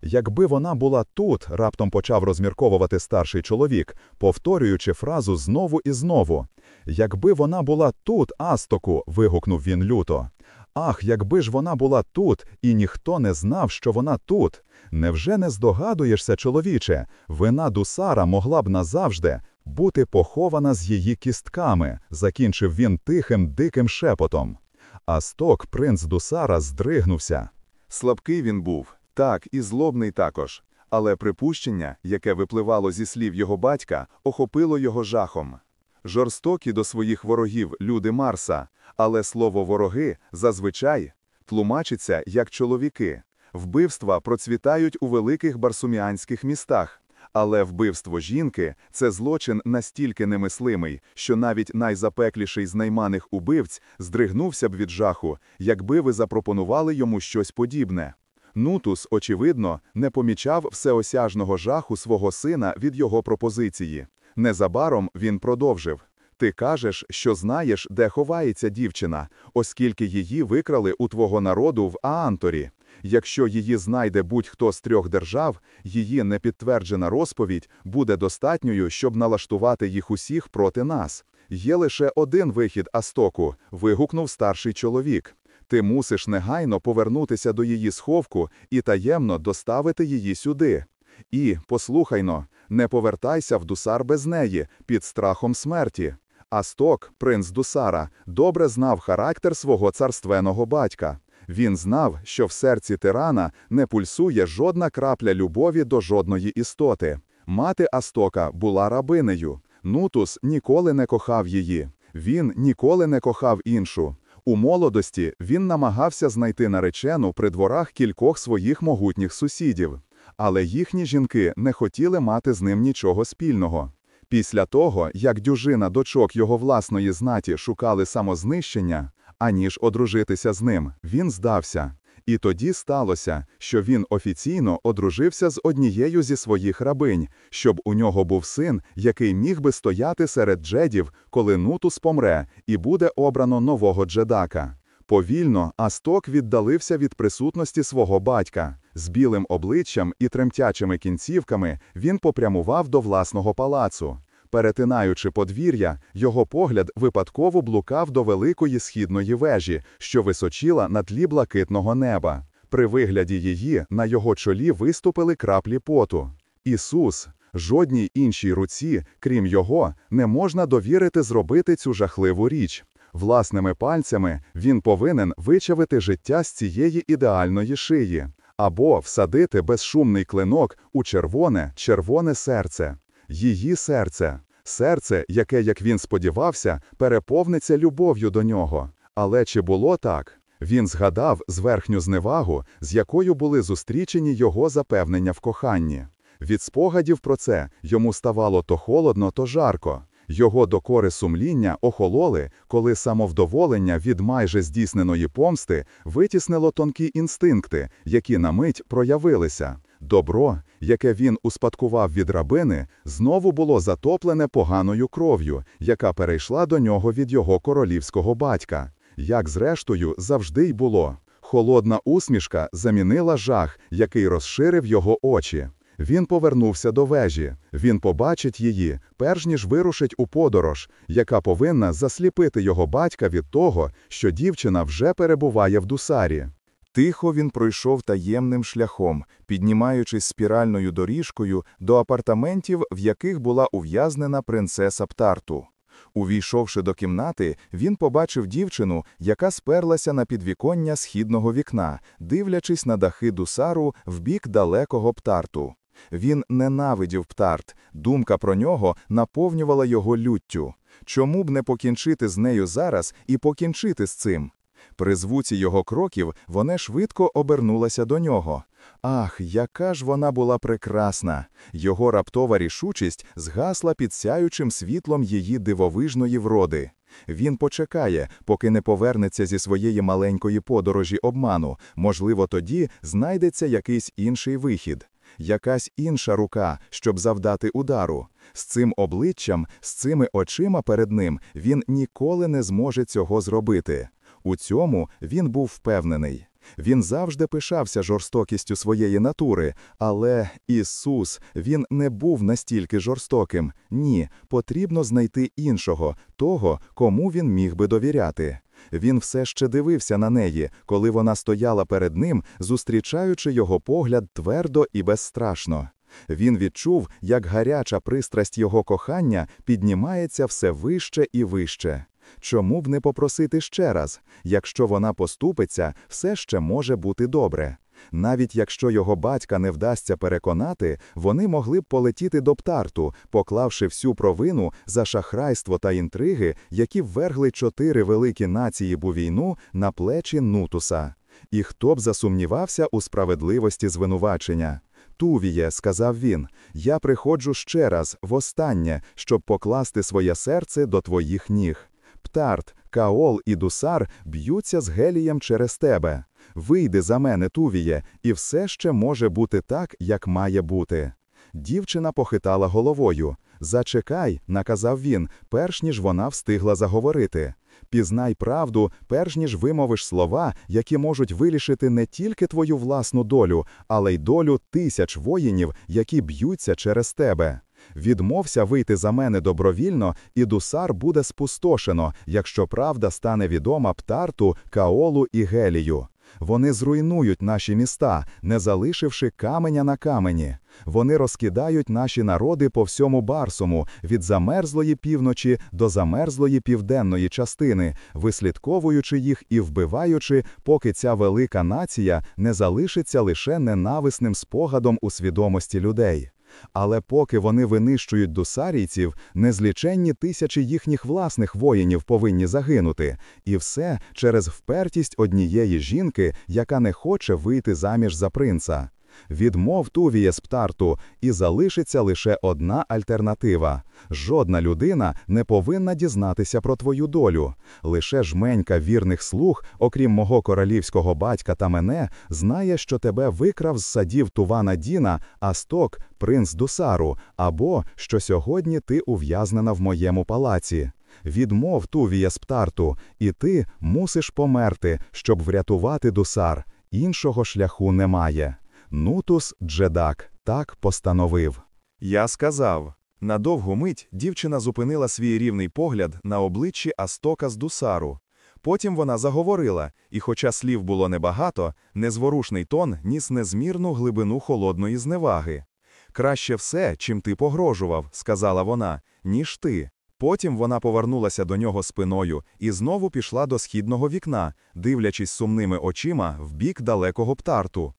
Якби вона була тут, раптом почав розмірковувати старший чоловік, повторюючи фразу знову і знову. Якби вона була тут, Астоку, вигукнув він люто. Ах, якби ж вона була тут, і ніхто не знав, що вона тут. Невже не здогадуєшся, чоловіче? Вина Дусара могла б назавжди бути похована з її кістками, закінчив він тихим, диким шепотом. Асток, принц Дусара, здригнувся. Слабкий він був, так, і злобний також. Але припущення, яке випливало зі слів його батька, охопило його жахом. Жорстокі до своїх ворогів люди Марса, але слово вороги зазвичай тлумачиться як чоловіки. Вбивства процвітають у великих барсуміанських містах. Але вбивство жінки це злочин настільки немислимий, що навіть найзапекліший з найманих убивць здригнувся б від жаху, якби ви запропонували йому щось подібне. Нутус, очевидно, не помічав всеосяжного жаху свого сина від його пропозиції. Незабаром він продовжив. Ти кажеш, що знаєш, де ховається дівчина, оскільки її викрали у твого народу в Аанторі. Якщо її знайде будь-хто з трьох держав, її непідтверджена розповідь буде достатньою, щоб налаштувати їх усіх проти нас. Є лише один вихід Астоку, вигукнув старший чоловік. Ти мусиш негайно повернутися до її сховку і таємно доставити її сюди. І, послухайно, не повертайся в дусар без неї, під страхом смерті. Асток, принц Дусара, добре знав характер свого царственного батька. Він знав, що в серці тирана не пульсує жодна крапля любові до жодної істоти. Мати Астока була рабинею. Нутус ніколи не кохав її. Він ніколи не кохав іншу. У молодості він намагався знайти наречену при дворах кількох своїх могутніх сусідів, але їхні жінки не хотіли мати з ним нічого спільного. Після того, як дюжина дочок його власної знаті шукали самознищення, аніж одружитися з ним, він здався. І тоді сталося, що він офіційно одружився з однією зі своїх рабинь, щоб у нього був син, який міг би стояти серед джедів, коли Нутус помре, і буде обрано нового джедака. Повільно Асток віддалився від присутності свого батька. З білим обличчям і тремтячими кінцівками він попрямував до власного палацу. Перетинаючи подвір'я, його погляд випадково блукав до великої східної вежі, що височіла на тлі блакитного неба. При вигляді її на його чолі виступили краплі поту. Ісус, жодній іншій руці, крім його, не можна довірити зробити цю жахливу річ. Власними пальцями він повинен вичавити життя з цієї ідеальної шиї або всадити безшумний клинок у червоне, червоне серце. Її серце, серце, яке, як він сподівався, переповниться любов'ю до нього. Але чи було так? Він згадав зверхню зневагу, з якою були зустрічені його запевнення в коханні. Від спогадів про це йому ставало то холодно, то жарко. Його докори сумління охололи, коли самовдоволення від майже здійсненої помсти витіснило тонкі інстинкти, які на мить проявилися. Добро, яке він успадкував від рабини, знову було затоплене поганою кров'ю, яка перейшла до нього від його королівського батька. Як зрештою завжди й було. Холодна усмішка замінила жах, який розширив його очі. Він повернувся до вежі. Він побачить її, перш ніж вирушить у подорож, яка повинна засліпити його батька від того, що дівчина вже перебуває в дусарі. Тихо він пройшов таємним шляхом, піднімаючись спіральною доріжкою до апартаментів, в яких була ув'язнена принцеса Птарту. Увійшовши до кімнати, він побачив дівчину, яка сперлася на підвіконня східного вікна, дивлячись на дахи дусару в бік далекого птарту. Він ненавидів птарт, думка про нього наповнювала його люттю. Чому б не покінчити з нею зараз і покінчити з цим? При звуці його кроків вона швидко обернулася до нього. Ах, яка ж вона була прекрасна! Його раптова рішучість згасла під сяючим світлом її дивовижної вроди. Він почекає, поки не повернеться зі своєї маленької подорожі обману, можливо, тоді знайдеться якийсь інший вихід. Якась інша рука, щоб завдати удару. З цим обличчям, з цими очима перед ним він ніколи не зможе цього зробити. У цьому він був впевнений. Він завжди пишався жорстокістю своєї натури, але Ісус, він не був настільки жорстоким. Ні, потрібно знайти іншого, того, кому він міг би довіряти. Він все ще дивився на неї, коли вона стояла перед ним, зустрічаючи його погляд твердо і безстрашно. Він відчув, як гаряча пристрасть його кохання піднімається все вище і вище. Чому б не попросити ще раз? Якщо вона поступиться, все ще може бути добре. Навіть якщо його батька не вдасться переконати, вони могли б полетіти до птарту, поклавши всю провину за шахрайство та інтриги, які ввергли чотири великі нації бувійну на плечі Нутуса. І хто б засумнівався у справедливості звинувачення? Тувіє, сказав він, я приходжу ще раз, востаннє, щоб покласти своє серце до твоїх ніг. Птарт, Каол і Дусар б'ються з гелієм через тебе. Вийди за мене, Тувіє, і все ще може бути так, як має бути. Дівчина похитала головою. Зачекай, наказав він, перш ніж вона встигла заговорити. Пізнай правду, перш ніж вимовиш слова, які можуть вирішити не тільки твою власну долю, але й долю тисяч воїнів, які б'ються через тебе. Відмовся вийти за мене добровільно, і дусар буде спустошено, якщо правда стане відома птарту, каолу і гелію. Вони зруйнують наші міста, не залишивши каменя на камені. Вони розкидають наші народи по всьому Барсуму, від замерзлої півночі до замерзлої південної частини, вислідковуючи їх і вбиваючи, поки ця велика нація не залишиться лише ненависним спогадом у свідомості людей. Але поки вони винищують дусарійців, незліченні тисячі їхніх власних воїнів повинні загинути, і все через впертість однієї жінки, яка не хоче вийти заміж за принца. Відмов Тувіє Сптарту, і залишиться лише одна альтернатива. Жодна людина не повинна дізнатися про твою долю. Лише жменька вірних слуг, окрім мого королівського батька та мене, знає, що тебе викрав з садів Тувана Діна, Асток, принц Дусару, або що сьогодні ти ув'язнена в моєму палаці. Відмов Тувіє Сптарту, і ти мусиш померти, щоб врятувати Дусар. Іншого шляху немає. Нутус Джедак так постановив. Я сказав. На довгу мить дівчина зупинила свій рівний погляд на обличчі Астока з Дусару. Потім вона заговорила, і, хоча слів було небагато, незворушний тон ніс незмірну глибину холодної зневаги. Краще все, чим ти погрожував, сказала вона, ніж ти. Потім вона повернулася до нього спиною і знову пішла до східного вікна, дивлячись сумними очима в бік далекого птарту.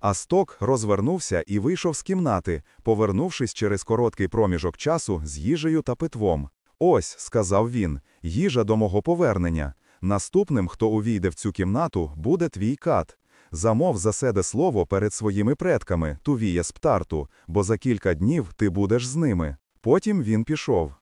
Асток розвернувся і вийшов з кімнати, повернувшись через короткий проміжок часу з їжею та питвом. Ось, сказав він, їжа до мого повернення. Наступним, хто увійде в цю кімнату, буде твій кат. Замов заседе слово перед своїми предками, Тувія з птарту, бо за кілька днів ти будеш з ними. Потім він пішов.